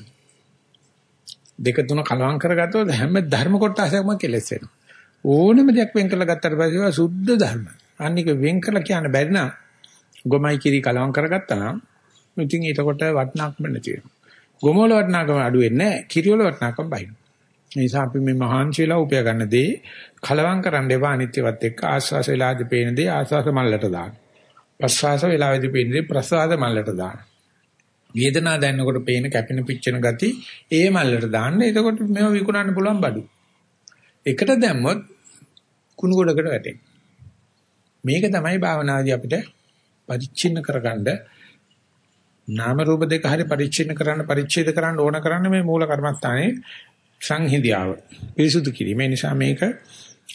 දෙක තුන කලවම් කරගත්තොත් හැම ධර්ම කොටසක්ම කෙලෙස් වෙනවා. ඕනම දෙයක් වෙන් කරලා ගත්තට පස්සේ සුද්ධ ධර්ම. අනික වෙන් කරලා කියන්න බැරි නම් ගොමයි කිරි කලවම් කරගත්තා නම් ඉතින් ඒකට වටිනාකම නැති වෙනවා. ගොමවල වටිනාකම අඩු වෙන්නේ නැහැ. කිරිවල වටිනාකම බහිනවා. ඒ නිසා අපි මේ මහාංශිලා උපය ගන්න දේ කලවම් කරන්න එපා අනිත්‍යවත් එක්ක ආස්වාස වෙලාදී පේන දේ ආස්වාස මල්ලට දාන්න. ප්‍රස්වාස වෙලාවේදී පේන දේ ප්‍රසආද මල්ලට දාන්න. වේදනාව දැනනකොට පේන කැපෙන පිච්චෙන ගති ඒ මල්ලට දාන්න. එතකොට මේව විකුණන්න පුළුවන් බඩු. එකට දැම්මොත් කුණු ගොඩකට වැටෙනවා. මේක තමයි භාවනාදී අපිට පරිච්ඡින්න කරගන්න නාම රූප දෙක හරි පරිච්ඡේද කරන්න පරිච්ඡේද කරන්න ඕන කරන්නේ මේ මූල කර්මස්ථානයේ සංහිඳියාව පිරිසුදු කිරීම. ඒ නිසා මේක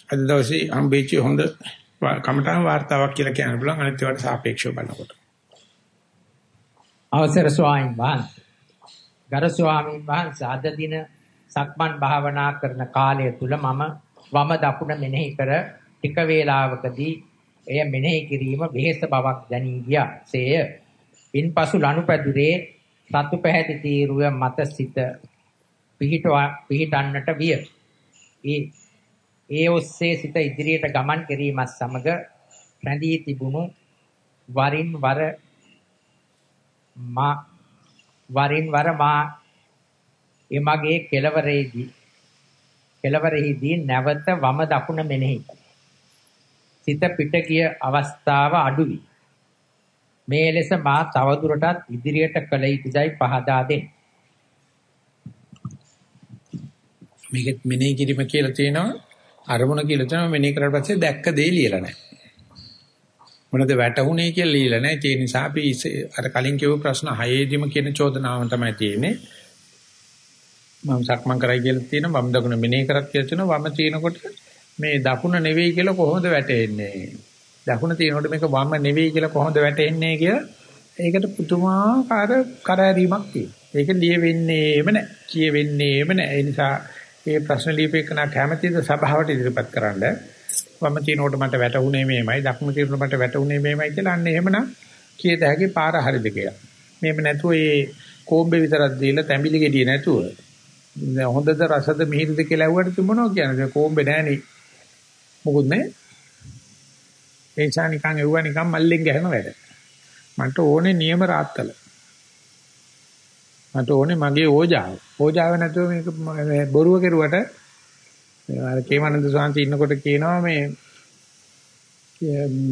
අද දවසේ හම්බෙච්ච හොඳ කමඨාන් වார்த்தාවක් කියලා කියන්න පුළුවන් අනිත් ඒවාට සාපේක්ෂව බලනකොට. අවසර ස්වාමීන් වහන්සේ. ගරු ස්වාමීන් වහන්සේ අද දින සක්මන් භාවනා කරන කාලය තුල මම වම දකුණ මෙනෙහි කර ටික වේලාවකදී එය මෙනෙහි කිරීම වෙහෙස බවක් දැනී ගියා. සේය ඉන්පසු ලනුපැදුරේ සතු පැහැති තීරුව මත සිට පිහිටන්නට විය. ඒ ඒ ඔස්සේ සිට ඉදිරියට ගමන් කිරීමත් සමග රැඳී තිබුණු වරින් වර මා වරින් වර මා එමගේ කෙලවරේදී කෙලවරෙහිදී නැවත වම දකුණ මෙනෙහි සිත පිට ගිය අවස්ථාව අඩුවි. මේ ලෙස මා තවදුරටත් ඉදිරියට කළ යුතුයි පහදා දෙන්න. මේකෙත් මෙනෙහි කිරීම කියලා තියෙනවා අරමුණ කියලා තියෙනවා මෙනෙහි කරලා පස්සේ දැක්ක දේ ලියලා නැහැ. මොනද වැටුනේ කියලා ලියලා නැහැ. ඒ නිසා අපි අර කලින් කියපු ප්‍රශ්න හයේදීම කියන චෝදනාව තමයි තියෙන්නේ. මම සක්මන් කරයි කියලා තියෙනවා වම් දකුණ මෙනෙහි කරත් කියලා තියෙනවා වම තියෙනකොට මේ දකුණ නෙවෙයි කියලා කොහොමද වැටෙන්නේ? දකුණ තියෙනකොට මේක වම නෙවෙයි කියලා කොහොමද වැටෙන්නේ කියලා ඒකට පුදුමාකාර කරදරීමක් තියෙනවා. ඒක ලියවෙන්නේම නැහැ. කියවෙන්නේම නැහැ. ඒ නිසා මේ ප්‍රශ්න ලියපෙකන කැමැතිද සභාවට ඉදිරිපත් කරන්න. වම තියෙනකොට මට වැටුනේ මේමයි, දකුණ තියෙනකොට මට වැටුනේ මේමයි කියලා අන්න එහෙමනම් කීයද හැකි පාර හරිද කියලා. මේව නැතුව ඒ කෝම්බේ විතරක් දීලා තැඹිලි ගෙඩිය නැතුව හොඳද රසද මිහිරිද කියලා ඇහුවට මොනවද කියන්නේ කෝම්බේ නෑනේ. මොකුත් නෑ. ඒ නිසා නිකන් එව්වා නිකන් මල්ලෙන් ගහන වැඩ. මන්ට ඕනේ නියම රාත්තල. මන්ට ඕනේ මගේ ඕජාව. ඕජාව නැතුව මේක බොරුව කෙරුවට අර කේමනන්ද සාන්ති ඉන්නකොට කියනවා මේ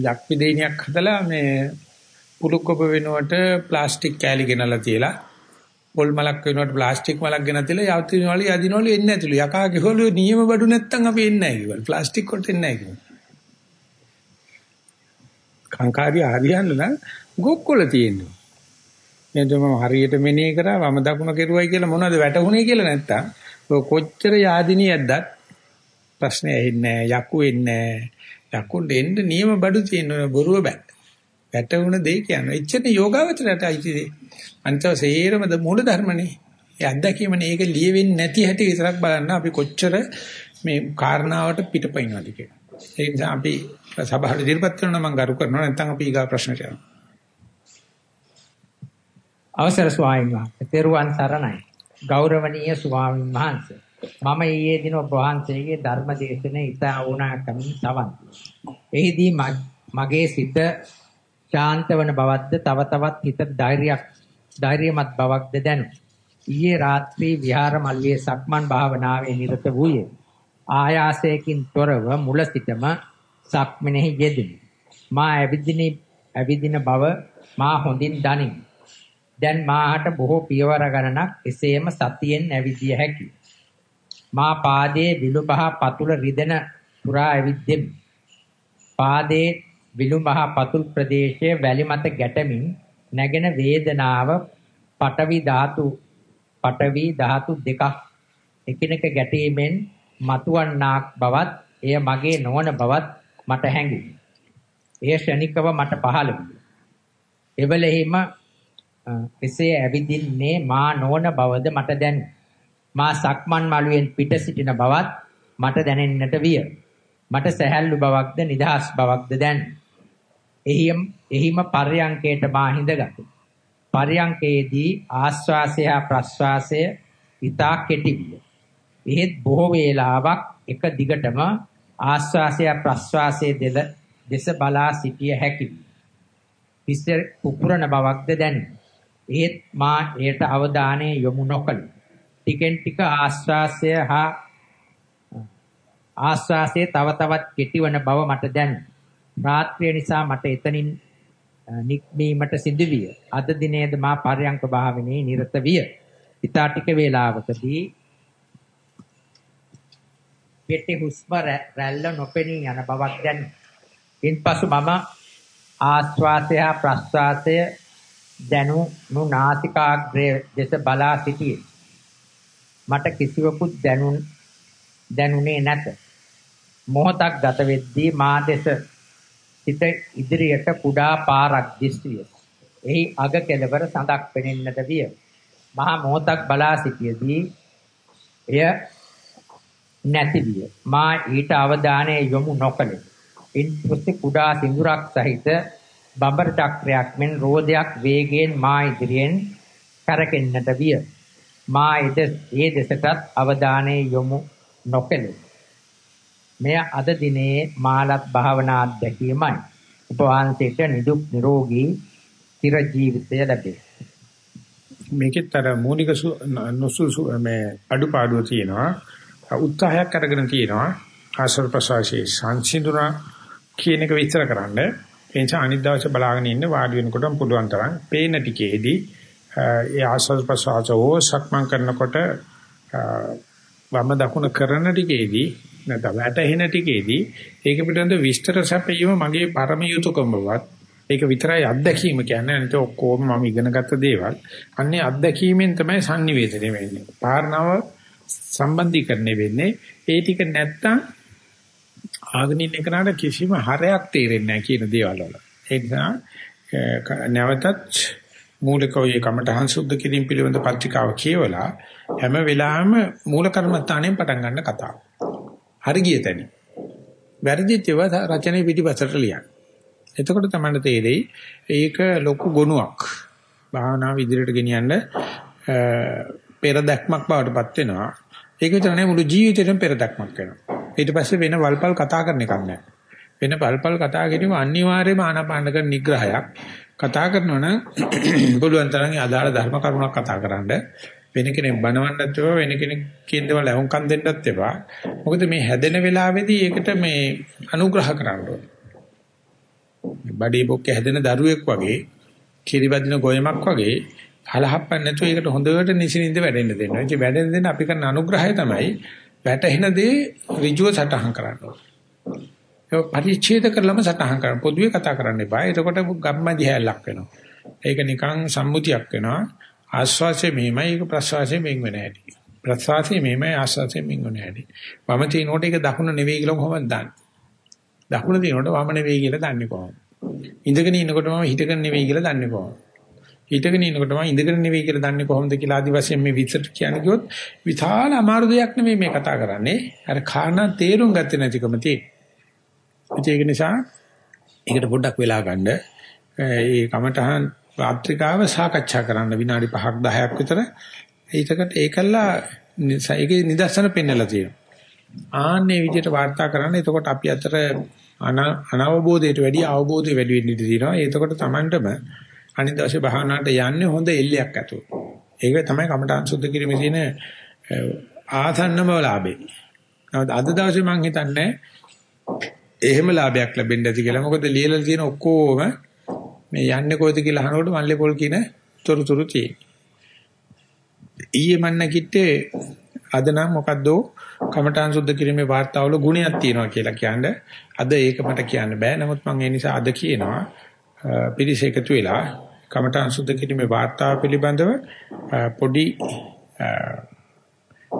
යක්පි දෙයිනියක් හදලා මේ පුලුක්කොප වෙනුවට ප්ලාස්ටික් කෑලි ගෙනලා තියලා පොල් මලක් වෙනුවට ප්ලාස්ටික් මලක් ගෙන තියලා යවතිනවලු යදිනවලු එන්නේ නැතිලු යකා ගෙවලු නියම බඩු නැත්තම් අපි එන්නේ නැහැ කිව්වලු ප්ලාස්ටික් වලට එන්නේ නැහැ කිව්වලු කාංකාරිය හරියන්න නම් ගොක්කොල තියෙනවා. එතකොට මම හරියට මෙනෙහි කරා වම දකුණ කෙරුවයි කියලා මොනවද වැටුනේ කියලා නැත්තම් කොච්චර yaadini යද්දත් ප්‍රශ්නේ ඇහෙන්නේ නැහැ යකු එන්නේ නැහැ. යකුන්ට එන්න නියම බඩු තියෙන බොරුව බෑ. වැටුණ දෙය කියන්නේ එච්චර යෝගාවචරයට අයිති දෙය අනිතව සේරමද මූල ධර්මනේ. ඒ අත්දැකීමනේ ඒක ලියෙන්නේ නැති හැටි විතරක් බලන්න අපි කොච්චර මේ කාරණාවට පිටපයින්වද කියලා. ඒ නිසා අපි සභාවට ඉදිරිපත් කරනවා මම ගරු කරනවා නැත්නම් අපි ඊගා ප්‍රශ්න කරනවා අවසර ස්වාමීන් වහන්සේ තෙරුවන් සරණයි ගෞරවනීය ස්වාමීන් වහන්සේ මම ඊයේ දින ඔබ වහන්සේගේ ධර්ම දේශනේ ඉතා වුණාකමින් සවන්. එහිදී මගේ සිත ශාන්ත වන බවක්ද තව තවත් හිත ධෛර්යයක් ධෛර්යමත් බවක්ද දැනු. ඊයේ රාත්‍රී විහාර මල්ලියේ සක්මන් භාවනාවේ නිරත වූයේ. ආයාසයෙන් තොරව මුල සිටම සක්මනේහි යෙදුනි. මා ඇවිදින ඇවිදින බව මා හොඳින් දනිමි. දැන් මාහට බොහෝ පියවර ගණනක් එසේම සතියෙන් ඇවිදිය හැකියි. මා පාදයේ විලුඹහ පතුල රිදෙන පුරා ඇවිද්දෙමි. පාදයේ විලුඹහ පතුල් ප්‍රදේශයේ වැලි මත ගැටමින් නැගෙන වේදනාව පටවි ධාතු පටවි ධාතු දෙකක් එකිනෙක ගැටීමෙන් මතුවන්නාක් බවත් එය මගේ නොවන බවත් මට හැඟිණි. එය ෂණිකව මට පහළ විය. එවලෙහිම එසේ ඇවිදින්නේ මා නොවන බවද මට දැනුනි. මා සක්මන් මළුවෙන් පිට සිටින බවත් මට දැනෙන්නට විය. මට සැහැල්ලු බවක්ද නිදහස් බවක්ද දැන්. එහිම එහිම පර්යංකයට මා හිඳගත්. පර්යංකයේදී ආශ්වාසය ප්‍රශ්වාසය ඉතා කෙටි විය. එහෙත් බොහෝ වේලාවක් එක දිගටම ආශ්වාසය ප්‍රශ්වාසයේ දෙල දෙස බලා සිටිය හැකි විය. හිස පුපුරන බවක්ද දැනේ. එහෙත් මා එයට අවධානය යොමු නොකළෙමි. ටිකෙන් ටික ආශ්වාසය හා ආශ්වාසයේ තව තවත් කෙටිවන බව මට දැනුණා. රාත්‍රිය නිසා මට එතනින් නික්මීමට සිදුවිය. අද දිනේද මා පර්යංක භාවනයේ නිරත විය. ඊතා ටික වේලාවකදී පෙටි හුස්ම රැල්ල නොපෙනී යන බවක් දැනුණා. ඉන්පසු මම ආශ්වාසය ප්‍රශ්වාසය දැනුණු නාසිකාග්‍රය දෙස බලා සිටියේ. මට කිසිවකුත් දැනුන් දැනුනේ නැත. මොහොතක් ගත වෙද්දී මා දෙස සිත ඉදිරියට කුඩා පාරක් දිස්විය. එහි අග කෙළවර සඳක් පෙනෙන්නට විය. මහා මොහොතක් බලා සිටියේදී එය නැති විය. මා ඊට අවධානය යොමු නොකළෙමි. ඉන්පසු කුඩා සිඳුරක් සහිත බඹර චක්‍රයක් මෙන් රෝදයක් වේගයෙන් මා ඉදිරියෙන් කරකෙන්නට විය. මා ඒ දෙසටත් අවධානය යොමු නොකළේ. මෙය අද දිනේ මාලත් භාවනා අධ්‍යක්ීමයි. උපවාසයට නිදුක් නිරෝගී චිර ජීවිතය ලැබේ. මේකෙත් අර මූලික නොසුසු මේ අඩුපාඩුව තියෙනවා. උත්සාහයක් අරගෙන තියෙනවා. ආශ්‍රව ප්‍රසවාසයේ සංසිඳුණා කියන එක විස්තර කරන්න. ඒ නිසා අනිත් දවසේ බලාගෙන ඉන්න වාඩි වෙනකොටම පුළුවන් තරම් පේන ටිකේදී ඒ ආස්වාද ප්‍රසආසෝ සක්මන් කරනකොට වම දකුණ කරන ටිකේදී නැත්නම් වැටෙන ටිකේදී ඒක පිළිබඳ විස්තර සැපයීම මගේ පරම යුතුයකම බවත් ඒක විතරයි අත්දැකීම කියන්නේ අනිත ඔක්කොම මම ඉගෙනගත්ත දේවල් අන්නේ අත්දැකීමෙන් තමයි sannivedana වෙන්නේ පාරණව සම්බන්ධීකරණය වෙන්නේ ඒ ටික නැත්තම් ආගනින් එකනට කිසිම හරයක් තේරෙන්නේ නැහැ කියන දේවල් වල ඒ නිසා නැවතත් මූලිකව ඒ කමඨහං සුද්ධ කිරීම පිළිබඳ පත්‍රිකාව කියවලා හැම වෙලාවෙම මූල කර්මස්ථානයෙන් පටන් ගන්න කතාව. හරි ගිය තැන. වැරදිච්ච ඒවා රචනයේ පිටිපසට ලියන්න. එතකොට තමයි තේරෙයි ඒක ලොකු ගුණයක්. භාවනාව ඉදිරියට ගෙනියන්න පෙර දැක්මක් බවට පත් වෙනවා. ඒක විතර නෙවෙයි මුළු ජීවිතේටම පෙර දැක්මක් වෙනවා. ඊට පස්සේ වෙන වල්පල් කතා කරන එකක් නැහැ. වෙන පල්පල් කතා කිරීම අනිවාර්යයෙන්ම ආනාපාන කරන නිග්‍රහයක්. කතා කරනවා නම් පුළුවන් තරම් අදාළ ධර්ම කරුණක් කතා කරන්න වෙන කෙනෙක් බනවන්නත් එපා වෙන කෙනෙක් කියන දේවල් අහුම්කම් දෙන්නත් එපා මොකද මේ හැදෙන වෙලාවේදී ඒකට මේ අනුග්‍රහ කරන්න ඕනේ බඩේ බොක්කේ හැදෙන දරුවෙක් වගේ කිරිබදින ගොයමක් වගේ හලහප්පන්න නැතුව ඒකට හොඳට නිසින්ින්ද වැඩෙන්න දෙන්න. ඒ වැඩෙන්න දෙන්න අපි කරන අනුග්‍රහය තමයි වැටෙන දේ ඍජුව සටහන් කරන්න ඕනේ. ඒක පරිච්ඡේද කරලම සටහන් කරන්න. පොදුවේ කතා කරන්න එපා. එතකොට ගම්මැදි හැලක් වෙනවා. ඒක නිකන් සම්මුතියක් වෙනවා. ආශ්වාසය මෙහෙමයි ඒක ප්‍රශ්වාසය මෙන් වෙන හැටි. ප්‍රශ්වාසය මෙහෙමයි ආශ්වාසය මෙන් වෙන හැටි. වම තිනකොට ඒක දකුණ නෙවෙයි කියලා කොහොමද දන්නේ? දකුණ තිනකොට වම නෙවෙයි කියලා දන්නේ කොහොමද? ඉඳගෙන ඉන්නකොට මම හිටගෙන නෙවෙයි කියලා දන්නේ කොහොමද? හිටගෙන ඉන්නකොට මම ඉඳගෙන නෙවෙයි කියලා දන්නේ කොහොමද කියලා ආදි වශයෙන් මේ විස්තර කියන්නේ කිව්වොත් විශාල අමාරු දෙයක් නෙවෙයි මේ කතා කරන්නේ. අර කාරණා තේරුම් ගත්තේ නැතිකම තියෙන්නේ. ඒක නිසා ඒකට පොඩ්ඩක් වෙලා ගන්න. ඒ කමටහන් රාත්‍රිකාව සාකච්ඡා කරන්න විනාඩි 5ක් 10ක් විතර. ඒකට ඒකල්ලා ඒකේ නිදර්ශන පෙන්නලා තියෙනවා. ආන්නේ විදිහට වාර්තා කරන්න. එතකොට අපි අතර අනවබෝධයට වැඩි අවබෝධය වැඩි වෙන්න ඉඩ තියෙනවා. එතකොට Tamanටම අනිත් දවසේ භාවනාවට යන්නේ හොඳ එල්ලයක් ඇතුව. ඒක තමයි කමඨාන් සුද්ධ කිරීමේ තියෙන ආසන්නම ලාභේ. නමුත් අද දවසේ මම හිතන්නේ එහෙම ලාභයක් ලැබෙන්න ඇති කියලා. මොකද ලියලා තියෙන ඔක්කොම මේ යන්නේ කොයිද කියලා අහනකොට මල්ලේ පොල් කියන තොරතුරු තියෙනවා. ඊයේ මන්න කිත්තේ අද නම් මොකද්ද කමඨාන් සුද්ධ කිරීමේ වාර්තාවල ගුණයක් තියෙනවා කියලා කියන්නේ. අද ඒක මට කියන්න බෑ. නමුත් මම ඒ නිසා අද කියනවා පිරිස එකතු වෙලා කමඨාන් සුද්ධ කිරීමේ වාර්තාව පිළිබඳව පොඩි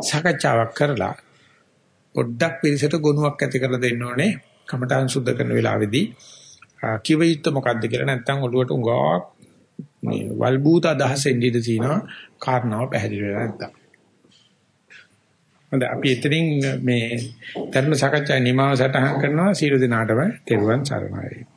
සාකච්ඡාවක් කරලා පොඩ්ඩක් පිරිසට ගුණයක් ඇති කරලා දෙන්න ඕනේ කමඨාන් සුද්ධ කරන වෙලාවේදී. කිව යුත්තේ මොකද්ද කියලා නැත්නම් ඔළුවට උඟා මේ වල්බූත අදහස එන්නේ තියෙනවා කාරණාව පැහැදිලි වෙලා නැත්තම්. හොඳයි අපි එතනින් මේ ධර්ම සාකච්ඡා නිමාව සටහන් කරනවා. සීල දිනාටම තෙරුවන් සරණයි.